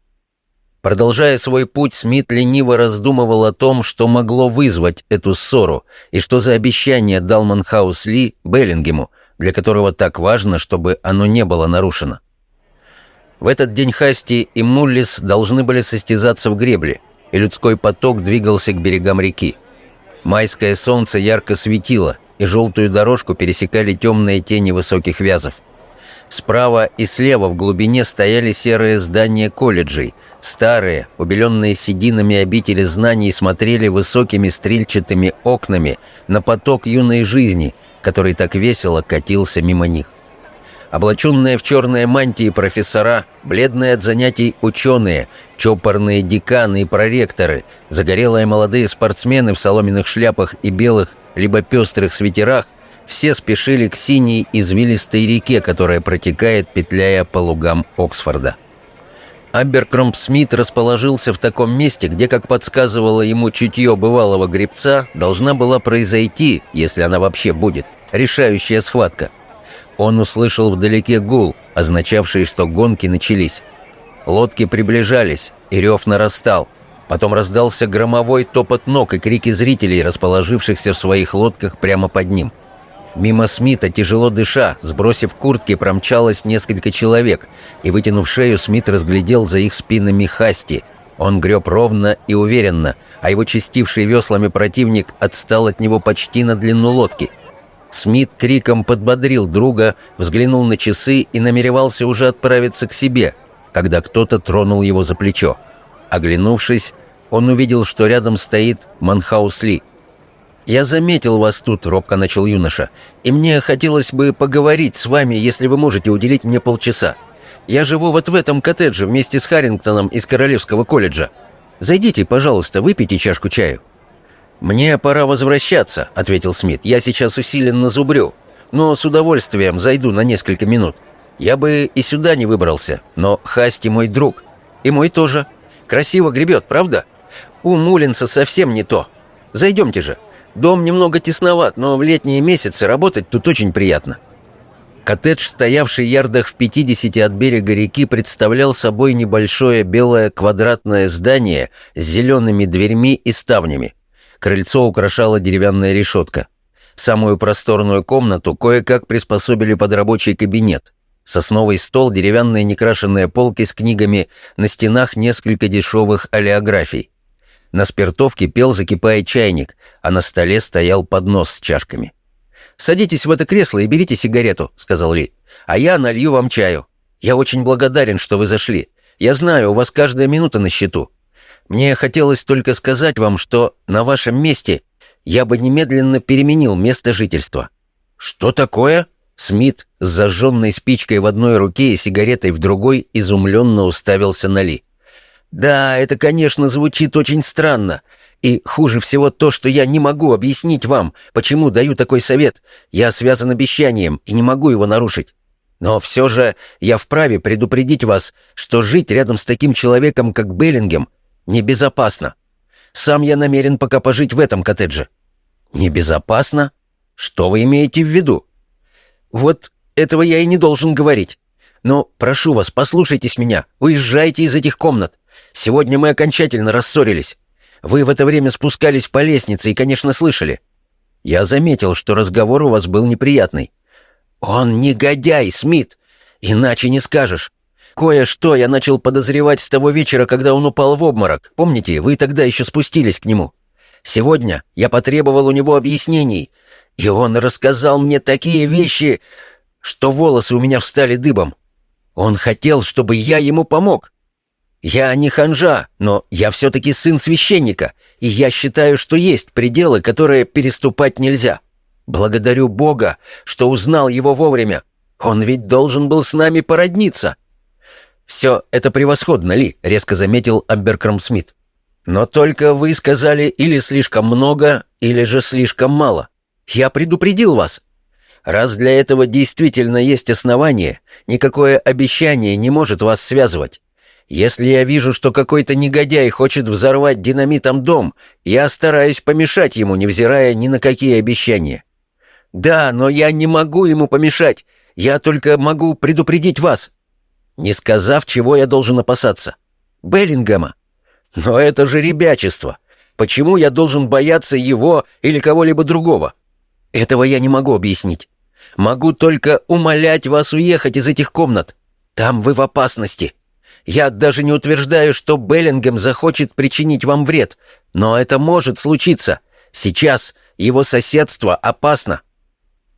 Продолжая свой путь, Смит лениво раздумывал о том, что могло вызвать эту ссору, и что за обещание дал Манхаус Ли Беллингему, для которого так важно, чтобы оно не было нарушено. В этот день Хасти и Муллис должны были состязаться в гребле, и людской поток двигался к берегам реки. Майское солнце ярко светило, и желтую дорожку пересекали темные тени высоких вязов. Справа и слева в глубине стояли серые здания колледжей. Старые, убеленные сединами обители знаний, смотрели высокими стрельчатыми окнами на поток юной жизни, который так весело катился мимо них. Облаченные в черные мантии профессора, бледные от занятий ученые, чопорные деканы и проректоры, загорелые молодые спортсмены в соломенных шляпах и белых, либо пестрых свитерах – все спешили к синей извилистой реке, которая протекает, петляя по лугам Оксфорда. Аберкромп Смит расположился в таком месте, где, как подсказывало ему чутье бывалого гребца, должна была произойти, если она вообще будет, решающая схватка. Он услышал вдалеке гул, означавший, что гонки начались. Лодки приближались, и рев нарастал. Потом раздался громовой топот ног и крики зрителей, расположившихся в своих лодках прямо под ним. Мимо Смита, тяжело дыша, сбросив куртки, промчалось несколько человек, и, вытянув шею, Смит разглядел за их спинами Хасти. Он греб ровно и уверенно, а его чистивший веслами противник отстал от него почти на длину лодки. Смит криком подбодрил друга, взглянул на часы и намеревался уже отправиться к себе, когда кто-то тронул его за плечо. Оглянувшись, он увидел, что рядом стоит Манхаус Ли. «Я заметил вас тут», — робко начал юноша, «и мне хотелось бы поговорить с вами, если вы можете уделить мне полчаса. Я живу вот в этом коттедже вместе с Харрингтоном из Королевского колледжа. Зайдите, пожалуйста, выпейте чашку чаю». «Мне пора возвращаться», — ответил Смит. «Я сейчас усиленно зубрю, но с удовольствием зайду на несколько минут. Я бы и сюда не выбрался, но Хасти мой друг. И мой тоже. Красиво гребет, правда? У Мулинса совсем не то. Зайдемте же». Дом немного тесноват, но в летние месяцы работать тут очень приятно. Коттедж, стоявший ярдах в 50 от берега реки, представлял собой небольшое белое квадратное здание с зелеными дверьми и ставнями. Крыльцо украшала деревянная решетка. Самую просторную комнату кое-как приспособили под рабочий кабинет. Сосновый стол, деревянные некрашенные полки с книгами, на стенах несколько дешевых олеографий. На спиртовке пел, закипая чайник, а на столе стоял поднос с чашками. «Садитесь в это кресло и берите сигарету», — сказал Ли. «А я налью вам чаю. Я очень благодарен, что вы зашли. Я знаю, у вас каждая минута на счету. Мне хотелось только сказать вам, что на вашем месте я бы немедленно переменил место жительства». «Что такое?» Смит с зажженной спичкой в одной руке и сигаретой в другой изумленно уставился на Ли. Да, это, конечно, звучит очень странно. И хуже всего то, что я не могу объяснить вам, почему даю такой совет. Я связан обещанием и не могу его нарушить. Но все же я вправе предупредить вас, что жить рядом с таким человеком, как Беллингем, небезопасно. Сам я намерен пока пожить в этом коттедже». «Небезопасно? Что вы имеете в виду?» «Вот этого я и не должен говорить. Но прошу вас, послушайтесь меня, уезжайте из этих комнат. Сегодня мы окончательно рассорились. Вы в это время спускались по лестнице и, конечно, слышали. Я заметил, что разговор у вас был неприятный. Он негодяй, Смит. Иначе не скажешь. Кое-что я начал подозревать с того вечера, когда он упал в обморок. Помните, вы тогда еще спустились к нему. Сегодня я потребовал у него объяснений, и он рассказал мне такие вещи, что волосы у меня встали дыбом. Он хотел, чтобы я ему помог. Я не ханжа, но я все-таки сын священника, и я считаю, что есть пределы, которые переступать нельзя. Благодарю Бога, что узнал его вовремя. Он ведь должен был с нами породниться. «Все это превосходно, Ли», — резко заметил Аберкром Смит. «Но только вы сказали или слишком много, или же слишком мало. Я предупредил вас. Раз для этого действительно есть основание, никакое обещание не может вас связывать. Если я вижу, что какой-то негодяй хочет взорвать динамитом дом, я стараюсь помешать ему, невзирая ни на какие обещания. Да, но я не могу ему помешать. Я только могу предупредить вас, не сказав, чего я должен опасаться. Беллингема. Но это же ребячество. Почему я должен бояться его или кого-либо другого? Этого я не могу объяснить. Могу только умолять вас уехать из этих комнат. Там вы в опасности. Я даже не утверждаю, что Беллингем захочет причинить вам вред, но это может случиться. Сейчас его соседство опасно».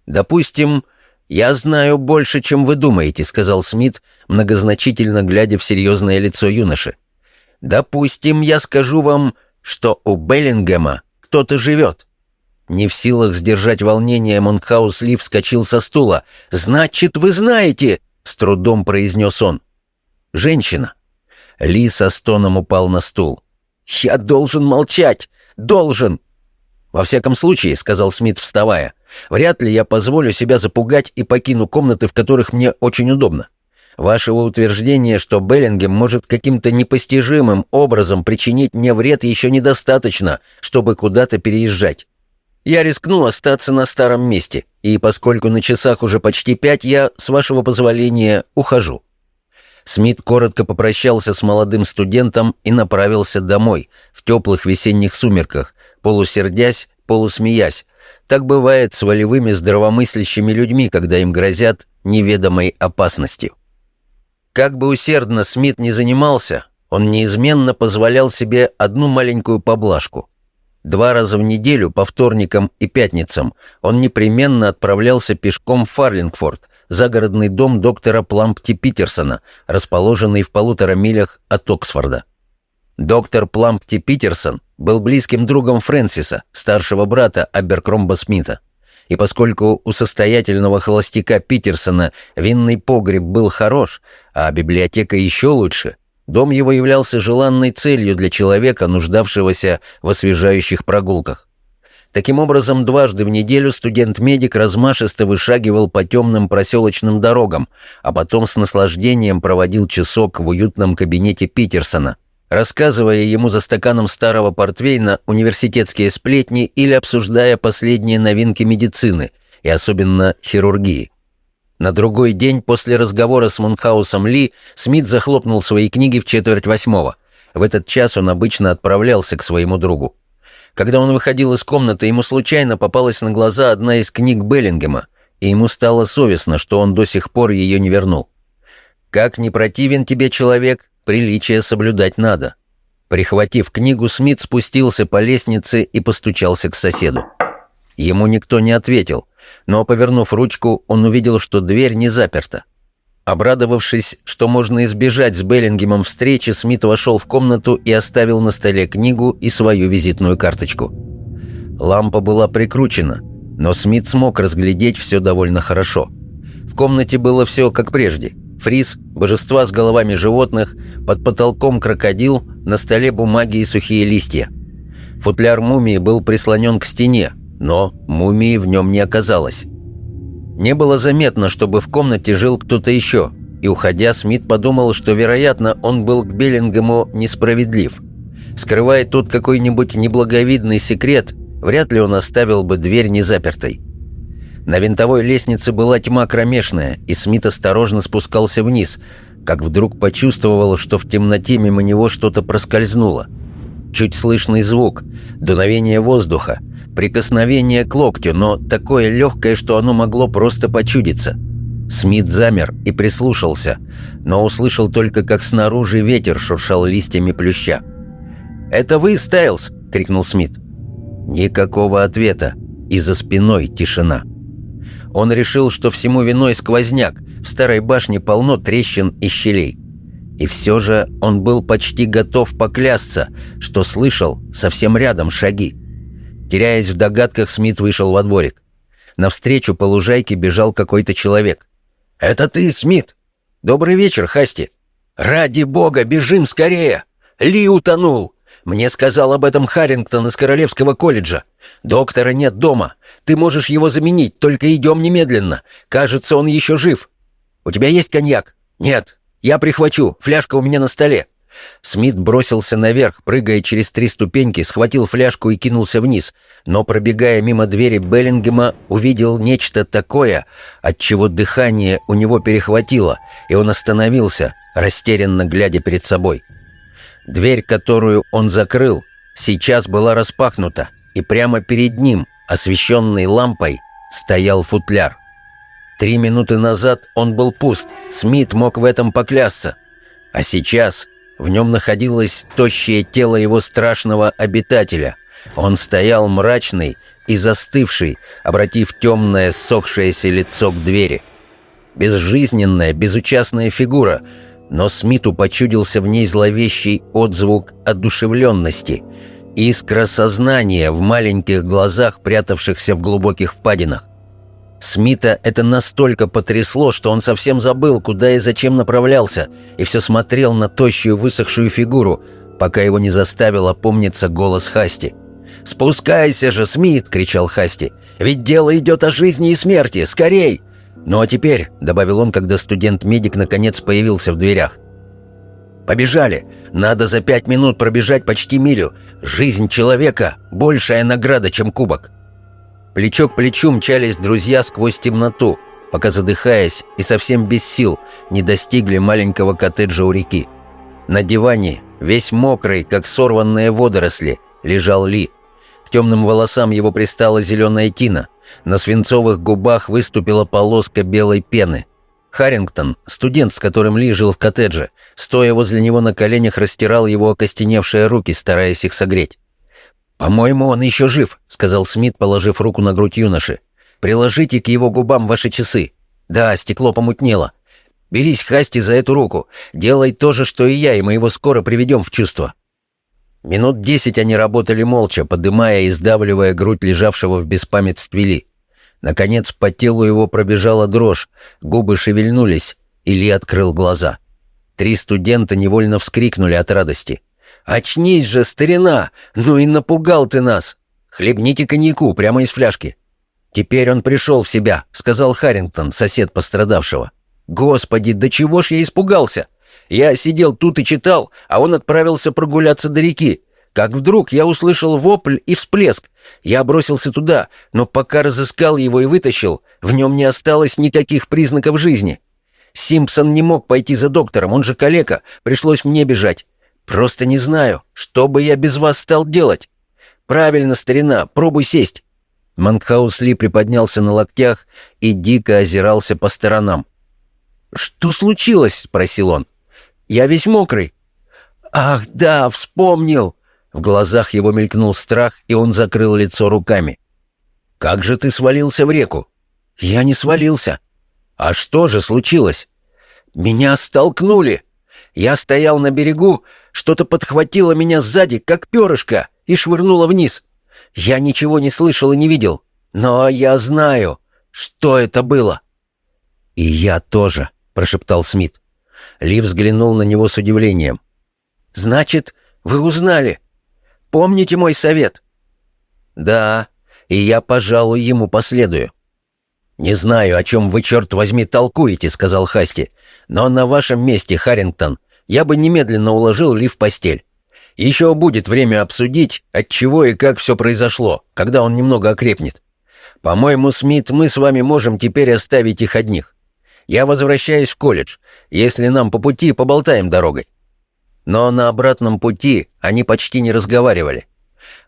«Допустим, я знаю больше, чем вы думаете», — сказал Смит, многозначительно глядя в серьезное лицо юноши. «Допустим, я скажу вам, что у Беллингема кто-то живет». Не в силах сдержать волнение, Монкхаус Ли вскочил со стула. «Значит, вы знаете!» — с трудом произнес он. Женщина. Ли со стоном упал на стул. «Я должен молчать! Должен!» «Во всяком случае», — сказал Смит, вставая, — «вряд ли я позволю себя запугать и покину комнаты, в которых мне очень удобно. Вашего утверждения, что Беллингем может каким-то непостижимым образом причинить мне вред, еще недостаточно, чтобы куда-то переезжать. Я рискну остаться на старом месте, и поскольку на часах уже почти пять, я, с вашего позволения, ухожу». Смит коротко попрощался с молодым студентом и направился домой, в теплых весенних сумерках, полусердясь, полусмеясь. Так бывает с волевыми здравомыслящими людьми, когда им грозят неведомой опасностью. Как бы усердно Смит не занимался, он неизменно позволял себе одну маленькую поблажку. Два раза в неделю, по вторникам и пятницам, он непременно отправлялся пешком в Фарлингфорд, загородный дом доктора Плампти Питерсона, расположенный в полутора милях от Оксфорда. Доктор Плампти Питерсон был близким другом Фрэнсиса, старшего брата Аберкромба Смита. И поскольку у состоятельного холостяка Питерсона винный погреб был хорош, а библиотека еще лучше, дом его являлся желанной целью для человека, нуждавшегося в освежающих прогулках. Таким образом, дважды в неделю студент-медик размашисто вышагивал по темным проселочным дорогам, а потом с наслаждением проводил часок в уютном кабинете Питерсона, рассказывая ему за стаканом старого портвейна университетские сплетни или обсуждая последние новинки медицины и особенно хирургии. На другой день после разговора с Мунхаусом Ли Смит захлопнул свои книги в четверть восьмого. В этот час он обычно отправлялся к своему другу. Когда он выходил из комнаты, ему случайно попалась на глаза одна из книг Беллингема, и ему стало совестно, что он до сих пор ее не вернул. «Как не противен тебе человек, приличие соблюдать надо». Прихватив книгу, Смит спустился по лестнице и постучался к соседу. Ему никто не ответил, но, повернув ручку, он увидел, что дверь не заперта. Обрадовавшись, что можно избежать с Беллингемом встречи, Смит вошел в комнату и оставил на столе книгу и свою визитную карточку. Лампа была прикручена, но Смит смог разглядеть все довольно хорошо. В комнате было все как прежде. Фриз, божества с головами животных, под потолком крокодил, на столе бумаги и сухие листья. Футляр мумии был прислонен к стене, но мумии в нем не оказалось. Не было заметно, чтобы в комнате жил кто-то еще, и, уходя, Смит подумал, что, вероятно, он был к Беллингему несправедлив. Скрывая тут какой-нибудь неблаговидный секрет, вряд ли он оставил бы дверь незапертой. На винтовой лестнице была тьма кромешная, и Смит осторожно спускался вниз, как вдруг почувствовал, что в темноте мимо него что-то проскользнуло. Чуть слышный звук, дуновение воздуха — Прикосновение к локтю, но такое легкое, что оно могло просто почудиться. Смит замер и прислушался, но услышал только, как снаружи ветер шуршал листьями плюща. «Это вы, Стайлз!» — крикнул Смит. Никакого ответа, и за спиной тишина. Он решил, что всему виной сквозняк, в старой башне полно трещин и щелей. И все же он был почти готов поклясться, что слышал совсем рядом шаги. Теряясь в догадках, Смит вышел во дворик. Навстречу по лужайке бежал какой-то человек. «Это ты, Смит?» «Добрый вечер, Хасти». «Ради бога, бежим скорее! Ли утонул! Мне сказал об этом Харрингтон из Королевского колледжа. Доктора нет дома. Ты можешь его заменить, только идем немедленно. Кажется, он еще жив. У тебя есть коньяк? Нет. Я прихвачу. Фляжка у меня на столе. Смит бросился наверх, прыгая через три ступеньки, схватил фляжку и кинулся вниз, но, пробегая мимо двери Беллингема, увидел нечто такое, от чего дыхание у него перехватило, и он остановился, растерянно глядя перед собой. Дверь, которую он закрыл, сейчас была распахнута, и прямо перед ним, освещенный лампой, стоял футляр. Три минуты назад он был пуст, Смит мог в этом поклясться. А сейчас в нем находилось тощее тело его страшного обитателя. Он стоял мрачный и застывший, обратив темное ссохшееся лицо к двери. Безжизненная, безучастная фигура, но Смиту почудился в ней зловещий отзвук одушевленности, искра сознания в маленьких глазах, прятавшихся в глубоких впадинах. Смита это настолько потрясло, что он совсем забыл, куда и зачем направлялся, и все смотрел на тощую высохшую фигуру, пока его не заставил опомниться голос Хасти. «Спускайся же, Смит!» — кричал Хасти. «Ведь дело идет о жизни и смерти! Скорей!» «Ну а теперь», — добавил он, когда студент-медик наконец появился в дверях, «Побежали! Надо за пять минут пробежать почти милю. Жизнь человека — большая награда, чем кубок!» Плечо к плечу мчались друзья сквозь темноту, пока, задыхаясь и совсем без сил, не достигли маленького коттеджа у реки. На диване, весь мокрый, как сорванные водоросли, лежал Ли. К темным волосам его пристала зеленая тина. На свинцовых губах выступила полоска белой пены. Харрингтон, студент, с которым Ли жил в коттедже, стоя возле него на коленях, растирал его окостеневшие руки, стараясь их согреть. «По-моему, он еще жив», — сказал Смит, положив руку на грудь юноши. «Приложите к его губам ваши часы. Да, стекло помутнело. Берись, Хасти, за эту руку. Делай то же, что и я, и мы его скоро приведем в чувство». Минут десять они работали молча, подымая и сдавливая грудь лежавшего в беспамятстве Ли. Наконец по телу его пробежала дрожь, губы шевельнулись, и Ли открыл глаза. Три студента невольно вскрикнули от радости. «Очнись же, старина! Ну и напугал ты нас! Хлебните коньяку прямо из фляжки!» «Теперь он пришел в себя», — сказал Харрингтон, сосед пострадавшего. «Господи, да чего ж я испугался! Я сидел тут и читал, а он отправился прогуляться до реки. Как вдруг я услышал вопль и всплеск. Я бросился туда, но пока разыскал его и вытащил, в нем не осталось никаких признаков жизни. Симпсон не мог пойти за доктором, он же калека, пришлось мне бежать. Просто не знаю, что бы я без вас стал делать. Правильно, старина, пробуй сесть. Манкхаус Ли приподнялся на локтях и дико озирался по сторонам. «Что случилось?» — спросил он. Я весь мокрый». «Ах, да, вспомнил!» В глазах его мелькнул страх, и он закрыл лицо руками. «Как же ты свалился в реку?» «Я не свалился». «А что же случилось?» «Меня столкнули. Я стоял на берегу, что-то подхватило меня сзади, как перышко, и швырнуло вниз. Я ничего не слышал и не видел, но я знаю, что это было». «И я тоже», — прошептал Смит. Ли взглянул на него с удивлением. «Значит, вы узнали? Помните мой совет?» «Да, и я, пожалуй, ему последую». «Не знаю, о чем вы, черт возьми, толкуете», — сказал Хасти. «Но на вашем месте, Харрингтон, я бы немедленно уложил Ли в постель. Еще будет время обсудить, от чего и как все произошло, когда он немного окрепнет. По-моему, Смит, мы с вами можем теперь оставить их одних. Я возвращаюсь в колледж. Если нам по пути, поболтаем дорогой». Но на обратном пути они почти не разговаривали.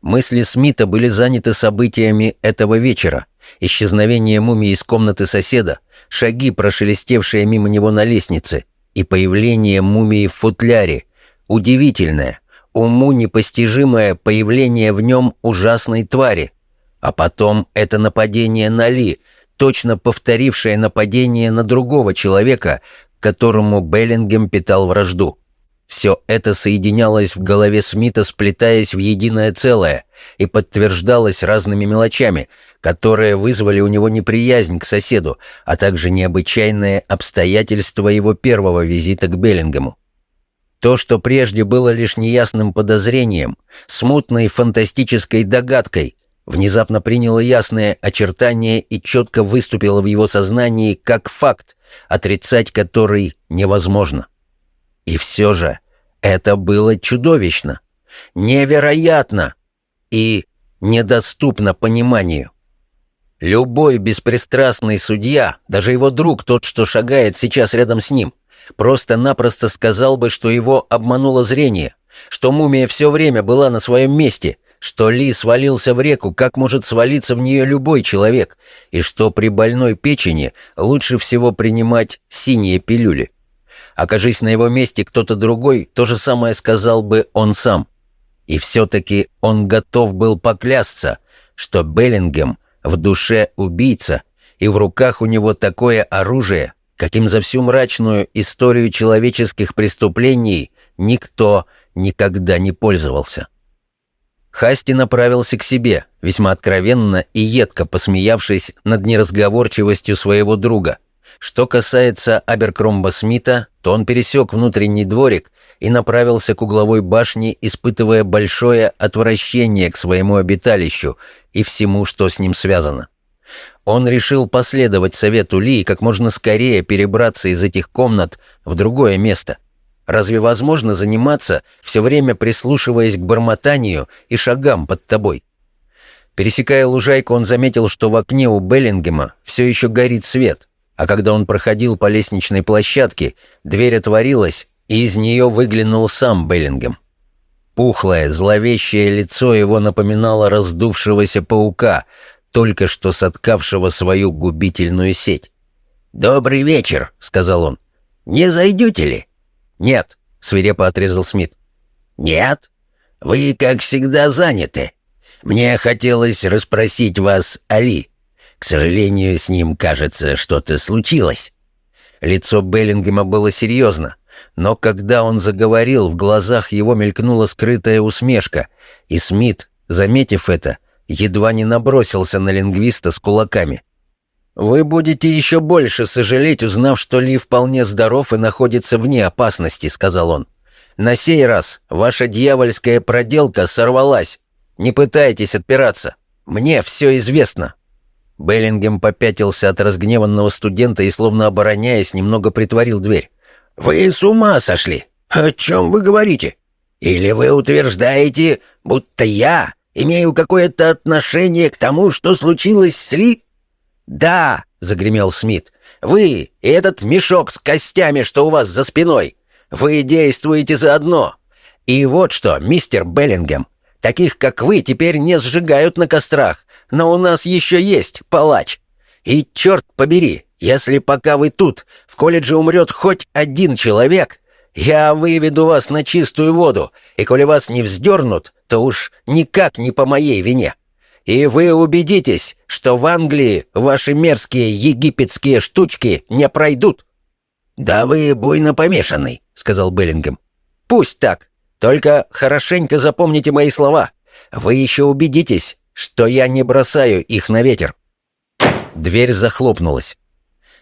Мысли Смита были заняты событиями этого вечера. Исчезновение мумии из комнаты соседа, шаги, прошелестевшие мимо него на лестнице, и появление мумии в футляре. Удивительное, уму непостижимое появление в нем ужасной твари. А потом это нападение на Ли, точно повторившее нападение на другого человека, которому Беллингем питал вражду. Все это соединялось в голове Смита, сплетаясь в единое целое, и подтверждалось разными мелочами, которые вызвали у него неприязнь к соседу, а также необычайные обстоятельства его первого визита к Беллингему. То, что прежде было лишь неясным подозрением, смутной фантастической догадкой, внезапно приняло ясное очертание и четко выступило в его сознании как факт, отрицать который невозможно. И все же это было чудовищно, невероятно и недоступно пониманию. Любой беспристрастный судья, даже его друг, тот, что шагает сейчас рядом с ним, просто-напросто сказал бы, что его обмануло зрение, что мумия все время была на своем месте, что Ли свалился в реку, как может свалиться в нее любой человек, и что при больной печени лучше всего принимать синие пилюли. Окажись на его месте кто-то другой, то же самое сказал бы он сам. И все-таки он готов был поклясться, что Беллингем в душе убийца, и в руках у него такое оружие, каким за всю мрачную историю человеческих преступлений никто никогда не пользовался. Хасти направился к себе, весьма откровенно и едко посмеявшись над неразговорчивостью своего друга, что касается Аберкромба Смита, то он пересек внутренний дворик и направился к угловой башне, испытывая большое отвращение к своему обиталищу и всему, что с ним связано. Он решил последовать совету Ли и как можно скорее перебраться из этих комнат в другое место. Разве возможно заниматься, все время прислушиваясь к бормотанию и шагам под тобой? Пересекая лужайку, он заметил, что в окне у Беллингема все еще горит свет, а когда он проходил по лестничной площадке, дверь отворилась, и из нее выглянул сам Беллингем. Пухлое, зловещее лицо его напоминало раздувшегося паука, только что соткавшего свою губительную сеть. «Добрый вечер», — сказал он. «Не зайдете ли?» «Нет», — свирепо отрезал Смит. «Нет? Вы, как всегда, заняты. Мне хотелось расспросить вас Али. К сожалению, с ним, кажется, что-то случилось». Лицо Беллингема было серьезно, но когда он заговорил, в глазах его мелькнула скрытая усмешка, и Смит, заметив это, едва не набросился на лингвиста с кулаками. «Вы будете еще больше сожалеть, узнав, что Ли вполне здоров и находится вне опасности», — сказал он. «На сей раз ваша дьявольская проделка сорвалась. Не пытайтесь отпираться. Мне все известно». Беллингем попятился от разгневанного студента и, словно обороняясь, немного притворил дверь. «Вы с ума сошли! О чем вы говорите? Или вы утверждаете, будто я имею какое-то отношение к тому, что случилось с Ли?» «Да!» — загремел Смит. «Вы и этот мешок с костями, что у вас за спиной! Вы действуете заодно! И вот что, мистер Беллингем, таких, как вы, теперь не сжигают на кострах, но у нас еще есть палач. И черт побери, если пока вы тут, в колледже умрет хоть один человек, я выведу вас на чистую воду, и коли вас не вздернут, то уж никак не по моей вине. И вы убедитесь, что в Англии ваши мерзкие египетские штучки не пройдут». «Да вы буйно помешанный», — сказал Беллингем. «Пусть так. Только хорошенько запомните мои слова. Вы еще убедитесь, что я не бросаю их на ветер». Дверь захлопнулась.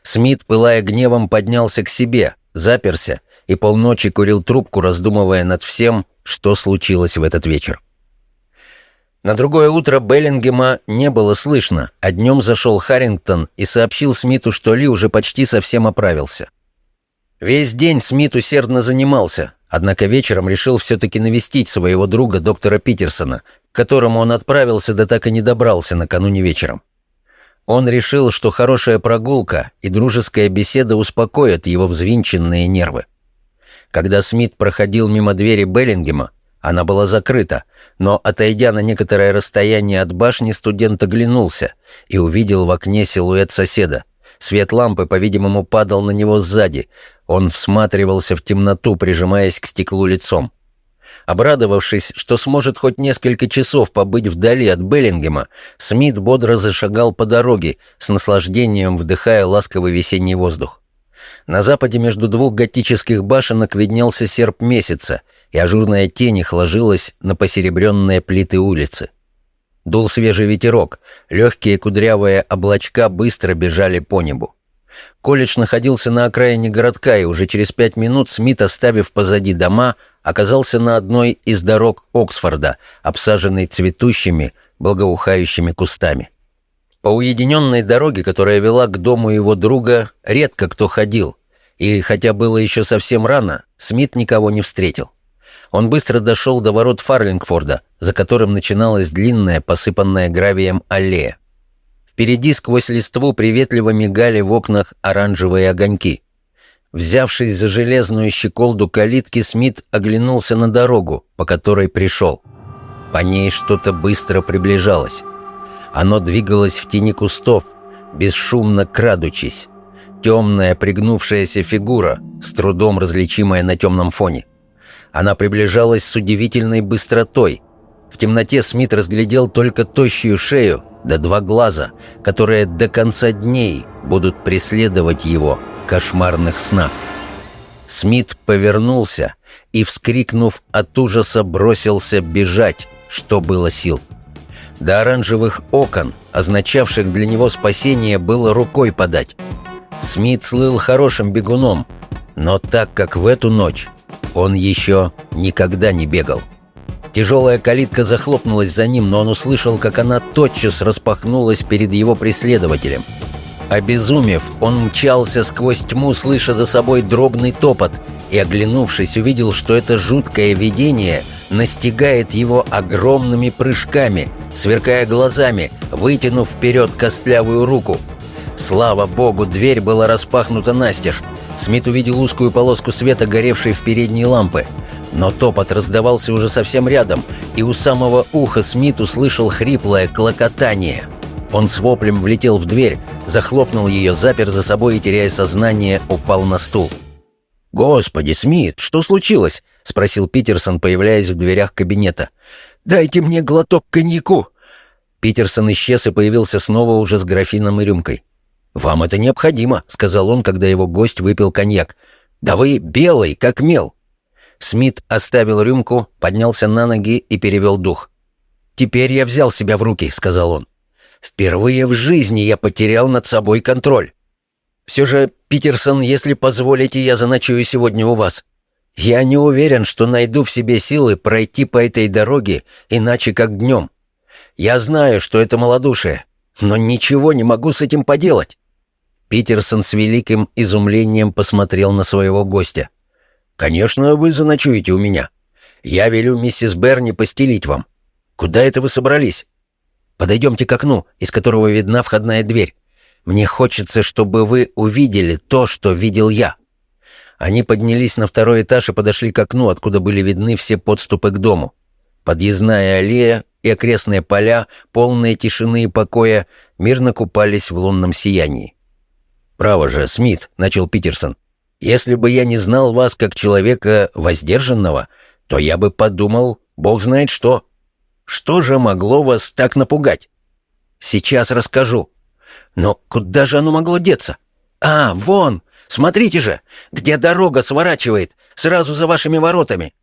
Смит, пылая гневом, поднялся к себе, заперся и полночи курил трубку, раздумывая над всем, что случилось в этот вечер. На другое утро Беллингема не было слышно, а днем зашел Харрингтон и сообщил Смиту, что Ли уже почти совсем оправился. Весь день Смит усердно занимался, однако вечером решил все-таки навестить своего друга доктора Питерсона, к которому он отправился, да так и не добрался накануне вечером. Он решил, что хорошая прогулка и дружеская беседа успокоят его взвинченные нервы. Когда Смит проходил мимо двери Беллингема, она была закрыта, но, отойдя на некоторое расстояние от башни, студент оглянулся и увидел в окне силуэт соседа. Свет лампы, по-видимому, падал на него сзади. Он всматривался в темноту, прижимаясь к стеклу лицом. Обрадовавшись, что сможет хоть несколько часов побыть вдали от Беллингема, Смит бодро зашагал по дороге, с наслаждением вдыхая ласковый весенний воздух. На западе между двух готических башенок виднелся серп месяца, и ажурная тень их ложилась на посеребренные плиты улицы. Дул свежий ветерок, легкие кудрявые облачка быстро бежали по небу. Колледж находился на окраине городка, и уже через пять минут Смит, оставив позади дома, оказался на одной из дорог Оксфорда, обсаженной цветущими, благоухающими кустами. По уединенной дороге, которая вела к дому его друга, редко кто ходил, и хотя было еще совсем рано, Смит никого не встретил. Он быстро дошел до ворот Фарлингфорда, за которым начиналась длинная, посыпанная гравием аллея. Впереди сквозь листву приветливо мигали в окнах оранжевые огоньки. Взявшись за железную щеколду калитки, Смит оглянулся на дорогу, по которой пришел. По ней что-то быстро приближалось. Оно двигалось в тени кустов, бесшумно крадучись. Темная пригнувшаяся фигура, с трудом различимая на темном фоне. Она приближалась с удивительной быстротой. В темноте Смит разглядел только тощую шею да два глаза, которые до конца дней будут преследовать его в кошмарных снах. Смит повернулся и, вскрикнув от ужаса, бросился бежать, что было сил. До оранжевых окон, означавших для него спасение, было рукой подать. Смит слыл хорошим бегуном, но так как в эту ночь Он еще никогда не бегал. Тяжелая калитка захлопнулась за ним, но он услышал, как она тотчас распахнулась перед его преследователем. Обезумев, он мчался сквозь тьму, слыша за собой дробный топот, и, оглянувшись, увидел, что это жуткое видение настигает его огромными прыжками, сверкая глазами, вытянув вперед костлявую руку. Слава богу, дверь была распахнута настежь. Смит увидел узкую полоску света, горевшей в передней лампы. Но топот раздавался уже совсем рядом, и у самого уха Смит услышал хриплое клокотание. Он с воплем влетел в дверь, захлопнул ее, запер за собой и, теряя сознание, упал на стул. «Господи, Смит, что случилось?» — спросил Питерсон, появляясь в дверях кабинета. «Дайте мне глоток коньяку!» Питерсон исчез и появился снова уже с графином и рюмкой. «Вам это необходимо», — сказал он, когда его гость выпил коньяк. «Да вы белый, как мел!» Смит оставил рюмку, поднялся на ноги и перевел дух. «Теперь я взял себя в руки», — сказал он. «Впервые в жизни я потерял над собой контроль. Все же, Питерсон, если позволите, я заночую сегодня у вас. Я не уверен, что найду в себе силы пройти по этой дороге, иначе как днем. Я знаю, что это малодушие, но ничего не могу с этим поделать». Питерсон с великим изумлением посмотрел на своего гостя. «Конечно, вы заночуете у меня. Я велю миссис Берни постелить вам. Куда это вы собрались? Подойдемте к окну, из которого видна входная дверь. Мне хочется, чтобы вы увидели то, что видел я». Они поднялись на второй этаж и подошли к окну, откуда были видны все подступы к дому. Подъездная аллея и окрестные поля, полные тишины и покоя, мирно купались в лунном сиянии. «Право же, Смит», — начал Питерсон, если бы я не знал вас как человека воздержанного, то я бы подумал, бог знает что. Что же могло вас так напугать? Сейчас расскажу. Но куда же оно могло деться? А, вон! Смотрите же, где дорога сворачивает, сразу за вашими воротами.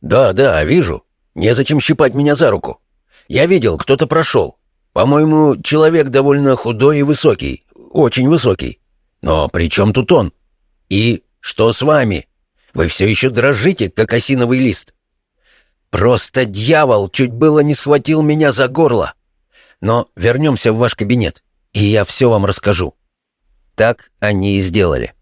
Да, да, вижу. Незачем щипать меня за руку. Я видел, кто-то прошел. По-моему, человек довольно худой и высокий, очень высокий. Но при чем тут он? «И что с вами? Вы все еще дрожите, как осиновый лист?» «Просто дьявол чуть было не схватил меня за горло. Но вернемся в ваш кабинет, и я все вам расскажу». Так они и сделали.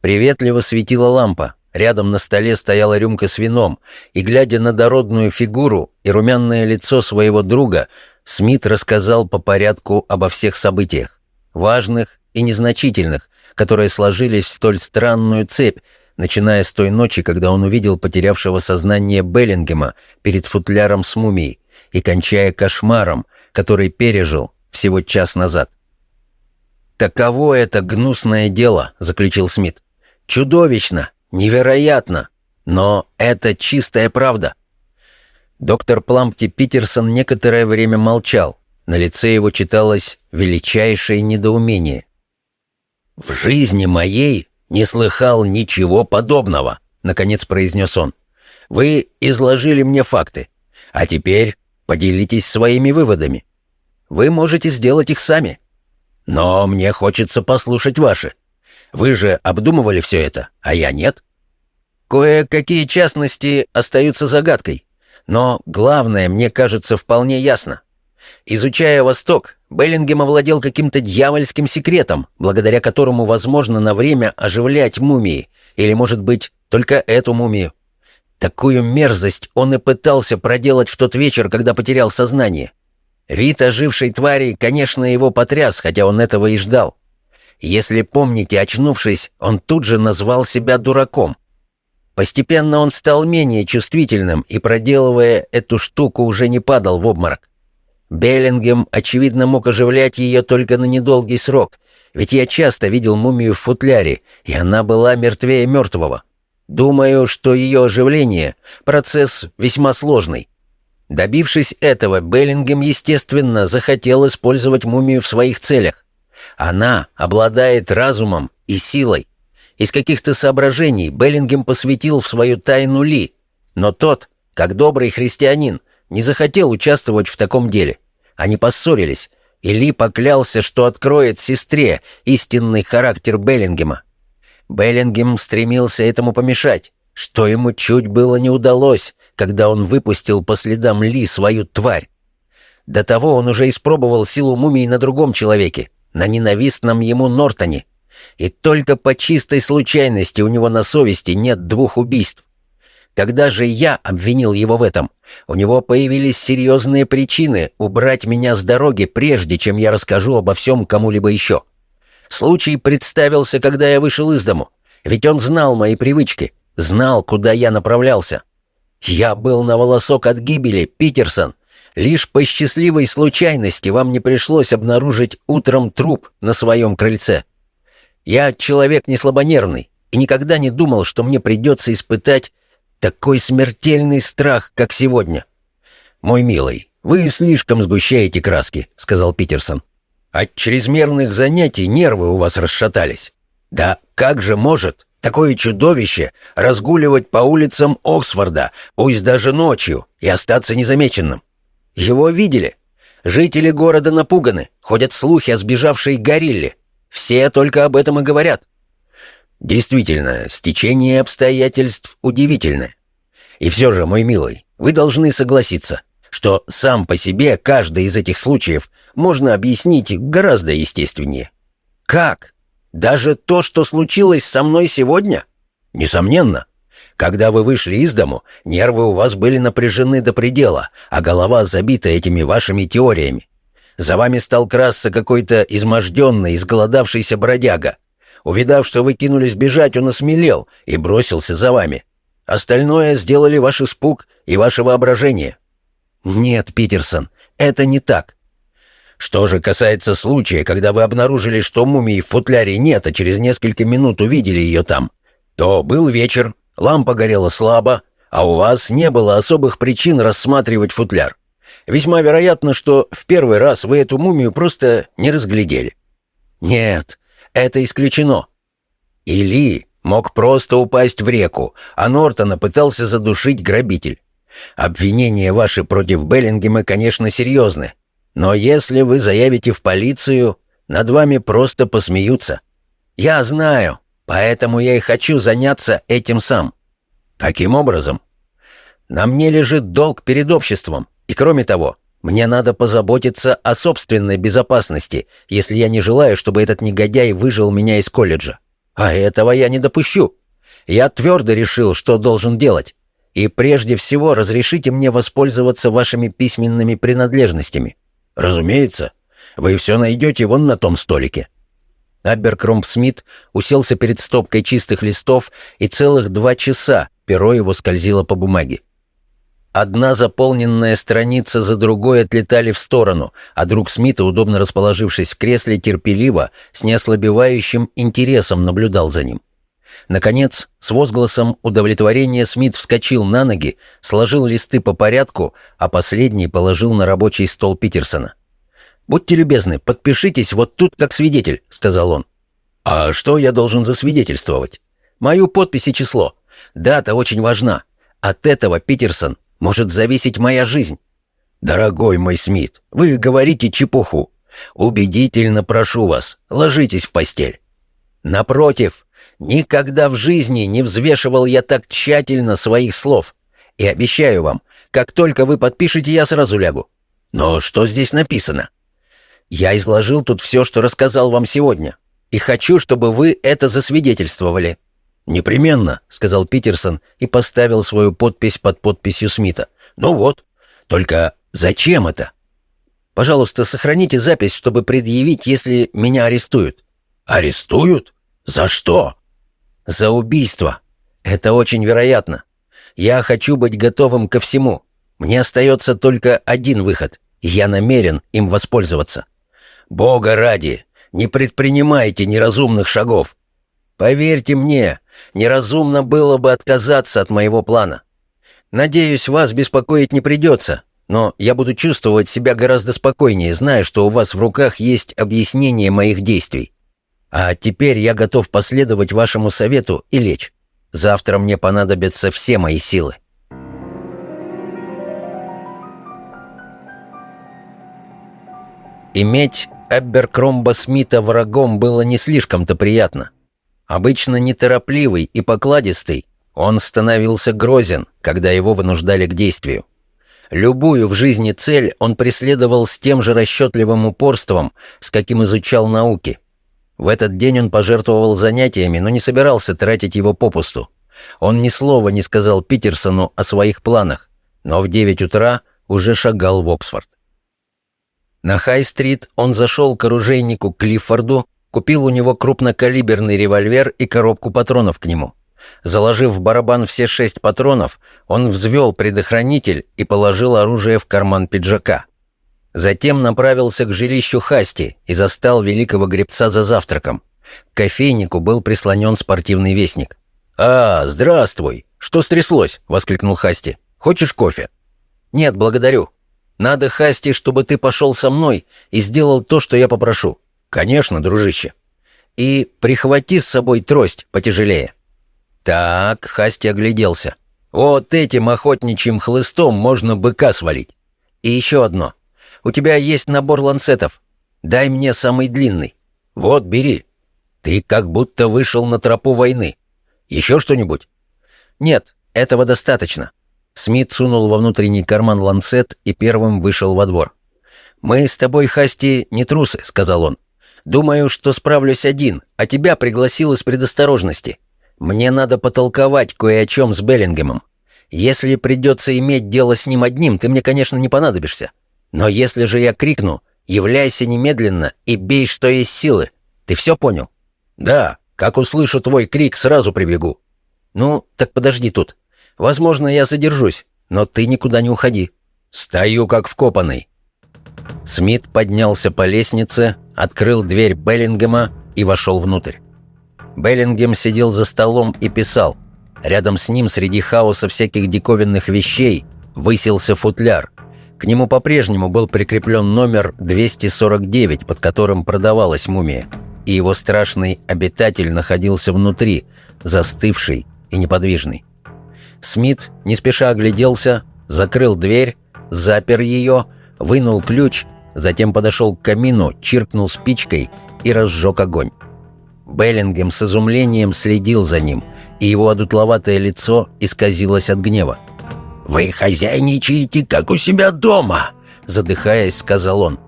Приветливо светила лампа, рядом на столе стояла рюмка с вином, и, глядя на дородную фигуру и румяное лицо своего друга, Смит рассказал по порядку обо всех событиях, важных и незначительных, которые сложились в столь странную цепь, начиная с той ночи, когда он увидел потерявшего сознание Беллингема перед футляром с мумией, и кончая кошмаром, который пережил всего час назад. «Таково это гнусное дело», — заключил Смит. «Чудовищно, невероятно, но это чистая правда». Доктор Плампти Питерсон некоторое время молчал. На лице его читалось величайшее недоумение. «В жизни моей не слыхал ничего подобного», — наконец произнес он. «Вы изложили мне факты, а теперь поделитесь своими выводами. Вы можете сделать их сами. Но мне хочется послушать ваши. Вы же обдумывали все это, а я нет». Кое-какие частности остаются загадкой, но главное, мне кажется, вполне ясно. Изучая Восток, Беллингем овладел каким-то дьявольским секретом, благодаря которому возможно на время оживлять мумии, или, может быть, только эту мумию. Такую мерзость он и пытался проделать в тот вечер, когда потерял сознание. Вид ожившей твари, конечно, его потряс, хотя он этого и ждал. Если помните, очнувшись, он тут же назвал себя дураком. Постепенно он стал менее чувствительным и, проделывая эту штуку, уже не падал в обморок. Беллингем, очевидно, мог оживлять ее только на недолгий срок, ведь я часто видел мумию в футляре, и она была мертвее мертвого. Думаю, что ее оживление — процесс весьма сложный. Добившись этого, Беллингем, естественно, захотел использовать мумию в своих целях. Она обладает разумом и силой. Из каких-то соображений Беллингем посвятил в свою тайну Ли, но тот, как добрый христианин, не захотел участвовать в таком деле. Они поссорились, и Ли поклялся, что откроет сестре истинный характер Беллингема. Беллингем стремился этому помешать, что ему чуть было не удалось, когда он выпустил по следам Ли свою тварь. До того он уже испробовал силу мумии на другом человеке, на ненавистном ему Нортоне. И только по чистой случайности у него на совести нет двух убийств. Когда же я обвинил его в этом, у него появились серьезные причины убрать меня с дороги, прежде чем я расскажу обо всем кому-либо еще. Случай представился, когда я вышел из дому, ведь он знал мои привычки, знал, куда я направлялся. Я был на волосок от гибели, Питерсон. Лишь по счастливой случайности вам не пришлось обнаружить утром труп на своем крыльце. Я человек не слабонервный и никогда не думал, что мне придется испытать такой смертельный страх, как сегодня. «Мой милый, вы слишком сгущаете краски», — сказал Питерсон. «От чрезмерных занятий нервы у вас расшатались. Да как же может такое чудовище разгуливать по улицам Оксфорда, пусть даже ночью, и остаться незамеченным? Его видели. Жители города напуганы, ходят слухи о сбежавшей горилле. Все только об этом и говорят. Действительно, стечение обстоятельств удивительное. И все же, мой милый, вы должны согласиться, что сам по себе каждый из этих случаев можно объяснить гораздо естественнее. Как? Даже то, что случилось со мной сегодня? Несомненно. Когда вы вышли из дому, нервы у вас были напряжены до предела, а голова забита этими вашими теориями. За вами стал красться какой-то изможденный, изголодавшийся бродяга, Увидав, что вы кинулись бежать, он осмелел и бросился за вами. Остальное сделали ваш испуг и ваше воображение». «Нет, Питерсон, это не так». «Что же касается случая, когда вы обнаружили, что мумии в футляре нет, а через несколько минут увидели ее там, то был вечер, лампа горела слабо, а у вас не было особых причин рассматривать футляр. Весьма вероятно, что в первый раз вы эту мумию просто не разглядели». «Нет, это исключено. Или мог просто упасть в реку, а Нортона пытался задушить грабитель. Обвинения ваши против Беллингема, конечно, серьезны. Но если вы заявите в полицию, над вами просто посмеются. Я знаю, поэтому я и хочу заняться этим сам. Каким образом? На мне лежит долг перед обществом, и кроме того, мне надо позаботиться о собственной безопасности, если я не желаю, чтобы этот негодяй выжил меня из колледжа. А этого я не допущу. Я твердо решил, что должен делать. И прежде всего разрешите мне воспользоваться вашими письменными принадлежностями. Разумеется. Вы все найдете вон на том столике. Аберкромп Смит уселся перед стопкой чистых листов, и целых два часа перо его скользило по бумаге. Одна заполненная страница за другой отлетали в сторону, а друг Смита, удобно расположившись в кресле, терпеливо, с неослабевающим интересом наблюдал за ним. Наконец, с возгласом удовлетворения Смит вскочил на ноги, сложил листы по порядку, а последний положил на рабочий стол Питерсона. «Будьте любезны, подпишитесь вот тут как свидетель», — сказал он. «А что я должен засвидетельствовать?» «Мою подпись и число. Дата очень важна. От этого, Питерсон, может зависеть моя жизнь. Дорогой мой Смит, вы говорите чепуху. Убедительно прошу вас, ложитесь в постель. Напротив, никогда в жизни не взвешивал я так тщательно своих слов. И обещаю вам, как только вы подпишете, я сразу лягу. Но что здесь написано? Я изложил тут все, что рассказал вам сегодня, и хочу, чтобы вы это засвидетельствовали. «Непременно», — сказал Питерсон и поставил свою подпись под подписью Смита. «Ну вот. Только зачем это?» «Пожалуйста, сохраните запись, чтобы предъявить, если меня арестуют». «Арестуют? За что?» «За убийство. Это очень вероятно. Я хочу быть готовым ко всему. Мне остается только один выход, я намерен им воспользоваться». «Бога ради, не предпринимайте неразумных шагов. Поверьте мне, неразумно было бы отказаться от моего плана. Надеюсь, вас беспокоить не придется, но я буду чувствовать себя гораздо спокойнее, зная, что у вас в руках есть объяснение моих действий. А теперь я готов последовать вашему совету и лечь. Завтра мне понадобятся все мои силы. Иметь Эбберкромба Смита врагом было не слишком-то приятно. Обычно неторопливый и покладистый, Он становился грозен, когда его вынуждали к действию. Любую в жизни цель он преследовал с тем же расчетливым упорством, с каким изучал науки. В этот день он пожертвовал занятиями, но не собирался тратить его попусту. Он ни слова не сказал Питерсону о своих планах, но в девять утра уже шагал в Оксфорд. На Хай-стрит он зашел к оружейнику Клиффорду, купил у него крупнокалиберный револьвер и коробку патронов к нему. Заложив в барабан все шесть патронов, он взвел предохранитель и положил оружие в карман пиджака. Затем направился к жилищу Хасти и застал великого гребца за завтраком. К кофейнику был прислонен спортивный вестник. «А, здравствуй! Что стряслось?» — воскликнул Хасти. «Хочешь кофе?» «Нет, благодарю. Надо, Хасти, чтобы ты пошел со мной и сделал то, что я попрошу». «Конечно, дружище». «И прихвати с собой трость потяжелее». Так, Хасти огляделся. Вот этим охотничьим хлыстом можно быка свалить. И еще одно. У тебя есть набор ланцетов. Дай мне самый длинный. Вот, бери. Ты как будто вышел на тропу войны. Еще что-нибудь? Нет, этого достаточно. Смит сунул во внутренний карман ланцет и первым вышел во двор. «Мы с тобой, Хасти, не трусы», — сказал он. «Думаю, что справлюсь один, а тебя пригласил из предосторожности. Мне надо потолковать кое о чем с Беллингемом. Если придется иметь дело с ним одним, ты мне, конечно, не понадобишься. Но если же я крикну, являйся немедленно и бей, что есть силы. Ты все понял? Да, как услышу твой крик, сразу прибегу. Ну, так подожди тут. Возможно, я задержусь, но ты никуда не уходи. Стою как вкопанный. Смит поднялся по лестнице, открыл дверь Беллингема и вошел внутрь. Беллингем сидел за столом и писал. Рядом с ним, среди хаоса всяких диковинных вещей, высился футляр. К нему по-прежнему был прикреплен номер 249, под которым продавалась мумия, и его страшный обитатель находился внутри, застывший и неподвижный. Смит не спеша огляделся, закрыл дверь, запер ее, вынул ключ, затем подошел к камину, чиркнул спичкой и разжег огонь. Беллингем с изумлением следил за ним, и его одутловатое лицо исказилось от гнева. «Вы хозяйничаете, как у себя дома!» Задыхаясь, сказал он.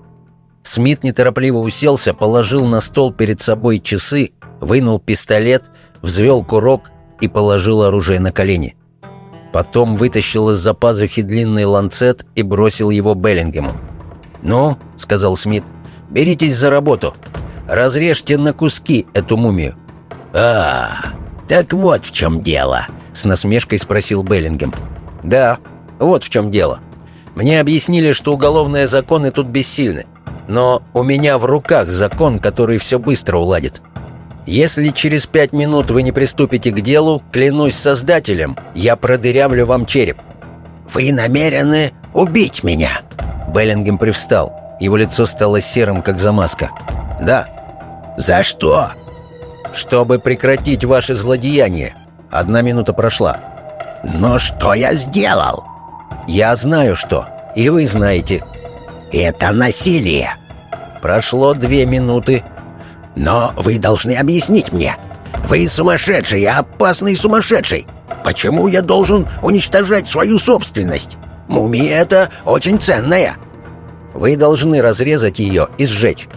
Смит неторопливо уселся, положил на стол перед собой часы, вынул пистолет, взвел курок и положил оружие на колени. Потом вытащил из-за пазухи длинный ланцет и бросил его Беллингему. «Ну», — сказал Смит, — «беритесь за работу. Разрежьте на куски эту мумию». «А, так вот в чем дело», — с насмешкой спросил Беллингем. «Да, вот в чем дело. Мне объяснили, что уголовные законы тут бессильны. Но у меня в руках закон, который все быстро уладит. Если через пять минут вы не приступите к делу, клянусь создателем, я продырявлю вам череп». «Вы намерены убить меня?» Беллингем привстал. Его лицо стало серым, как замазка. «Да». «За что?» «Чтобы прекратить ваше злодеяние. Одна минута прошла». «Но что я сделал?» «Я знаю что, и вы знаете». «Это насилие». «Прошло две минуты». «Но вы должны объяснить мне. Вы сумасшедший, опасный сумасшедший. Почему я должен уничтожать свою собственность? Мумия это очень ценная». «Вы должны разрезать ее и сжечь».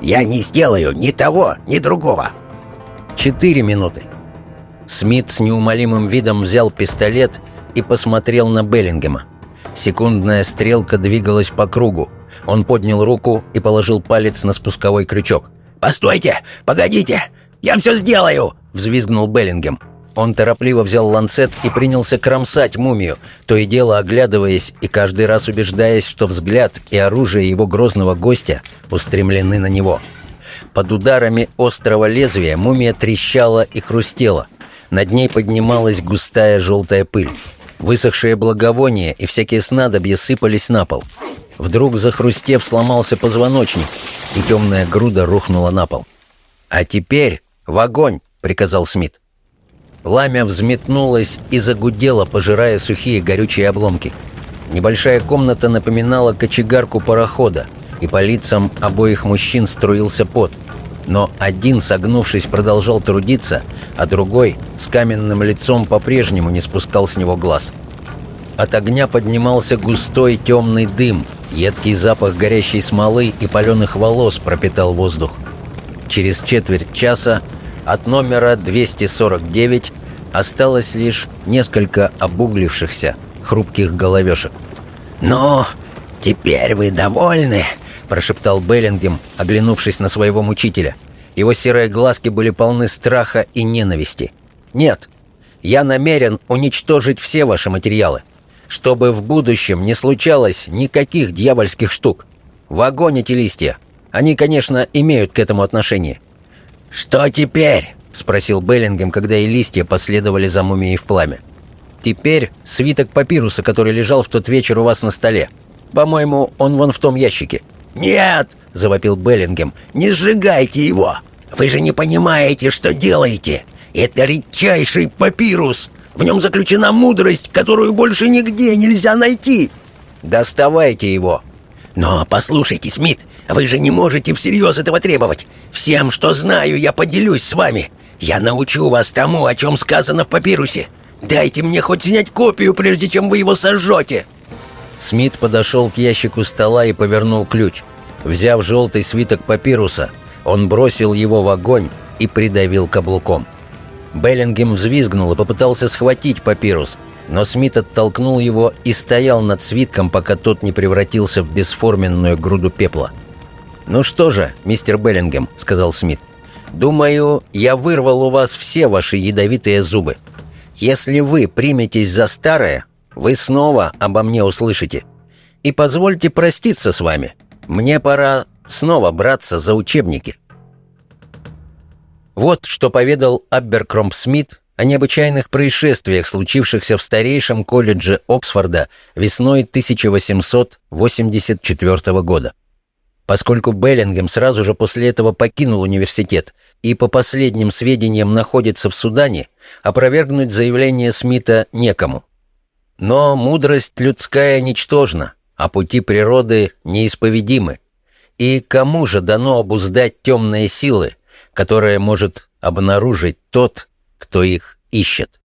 Я не сделаю ни того, ни другого. Четыре минуты. Смит с неумолимым видом взял пистолет и посмотрел на Беллингема. Секундная стрелка двигалась по кругу. Он поднял руку и положил палец на спусковой крючок. «Постойте! Погодите! Я все сделаю!» — взвизгнул Беллингем. Он торопливо взял ланцет и принялся кромсать мумию, то и дело оглядываясь и каждый раз убеждаясь, что взгляд и оружие его грозного гостя устремлены на него. Под ударами острого лезвия мумия трещала и хрустела. Над ней поднималась густая желтая пыль. Высохшие благовония и всякие снадобья сыпались на пол. Вдруг, захрустев, сломался позвоночник, и темная груда рухнула на пол. «А теперь в огонь!» — приказал Смит. Пламя взметнулось и загудело, пожирая сухие горючие обломки. Небольшая комната напоминала кочегарку парохода, и по лицам обоих мужчин струился пот. Но один, согнувшись, продолжал трудиться, а другой с каменным лицом по-прежнему не спускал с него глаз. От огня поднимался густой темный дым, едкий запах горящей смолы и паленых волос пропитал воздух. Через четверть часа от номера 249 осталось лишь несколько обуглившихся, хрупких головешек. «Ну, теперь вы довольны?» – прошептал Беллингем, оглянувшись на своего мучителя. Его серые глазки были полны страха и ненависти. «Нет, я намерен уничтожить все ваши материалы, чтобы в будущем не случалось никаких дьявольских штук. В огонь эти листья. Они, конечно, имеют к этому отношение». «Что теперь?» — спросил Беллингем, когда и листья последовали за мумией в пламя. «Теперь свиток папируса, который лежал в тот вечер у вас на столе. По-моему, он вон в том ящике». «Нет!» — завопил Беллингем. «Не сжигайте его! Вы же не понимаете, что делаете! Это редчайший папирус! В нем заключена мудрость, которую больше нигде нельзя найти!» «Доставайте его!» «Но послушайте, Смит, вы же не можете всерьез этого требовать! Всем, что знаю, я поделюсь с вами! Я научу вас тому, о чем сказано в папирусе. Дайте мне хоть снять копию, прежде чем вы его сожжете!» Смит подошел к ящику стола и повернул ключ. Взяв желтый свиток папируса, он бросил его в огонь и придавил каблуком. Беллингем взвизгнул и попытался схватить папирус, но Смит оттолкнул его и стоял над свитком, пока тот не превратился в бесформенную груду пепла. «Ну что же, мистер Беллингем», — сказал Смит, Думаю, я вырвал у вас все ваши ядовитые зубы. Если вы приметесь за старое, вы снова обо мне услышите. И позвольте проститься с вами. Мне пора снова браться за учебники. Вот что поведал Абберкромп Смит о необычайных происшествиях, случившихся в старейшем колледже Оксфорда весной 1884 года. Поскольку Беллингем сразу же после этого покинул университет и, по последним сведениям, находится в Судане, опровергнуть заявление Смита некому. Но мудрость людская ничтожна, а пути природы неисповедимы. И кому же дано обуздать темные силы, которые может обнаружить тот, кто их ищет?